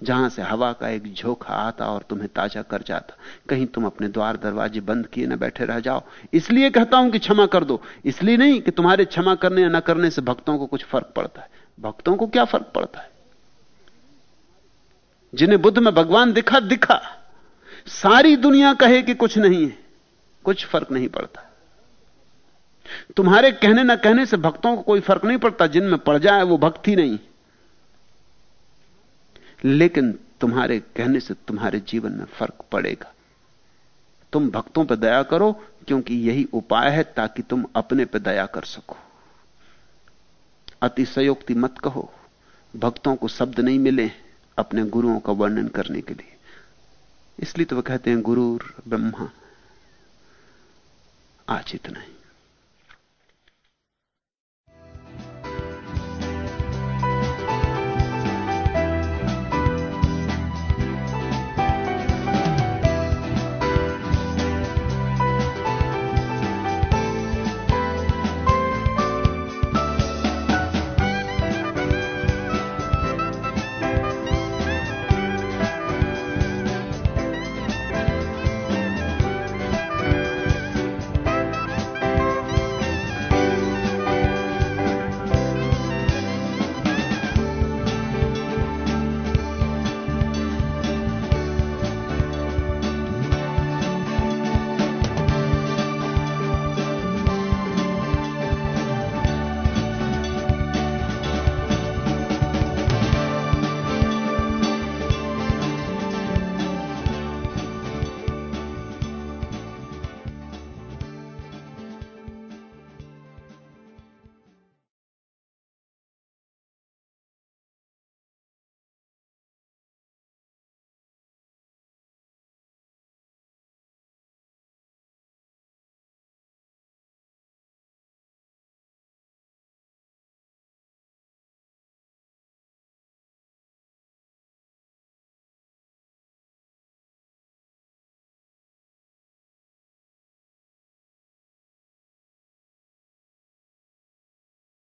जहाँ से हवा का एक झोंका आता और तुम्हें ताज़ा कर जाता। कहीं तुम अपने द्वार दरवाजे बंद किए ना बैठे रह जाओ। इसलिए कहता हूँ कि क्षमा कर दो। इसलिए नहीं कि तुम्हारे क्षमा करने या न करने से भक्तों को कुछ फ़र्क पड़ता है। भक्तों को क्या फ़र्क पड़ता है? जिन्हें बुद्ध में भगवान दिखा दिखा। सारी दुनिया कहे कि कुछ नहीं है, कुछ फ़र्क नहीं पड़ता। तुम्हारे कहने ना कहने से भक्तों को कोई फ़र्क नहीं पड़ता। जिनमें पड़ जाए वो भक्ति नहीं। लेकिन तुम्हारे कहने से तुम्हारे जीवन में फ़र्क पड़ेगा। तुम भक्तों पर दया करो, क्योंकि यही उपाय है ताकि तुम अपने पर दया कर सको। अतिशयोक्ति मत कहो। भक्तों को शब्द नहीं मिले अपने गुरुओं का वर्णन करने के लिए। इसलिए तो वह कहते हैं, गुरुर ब्रह्मा। आज इतना ही।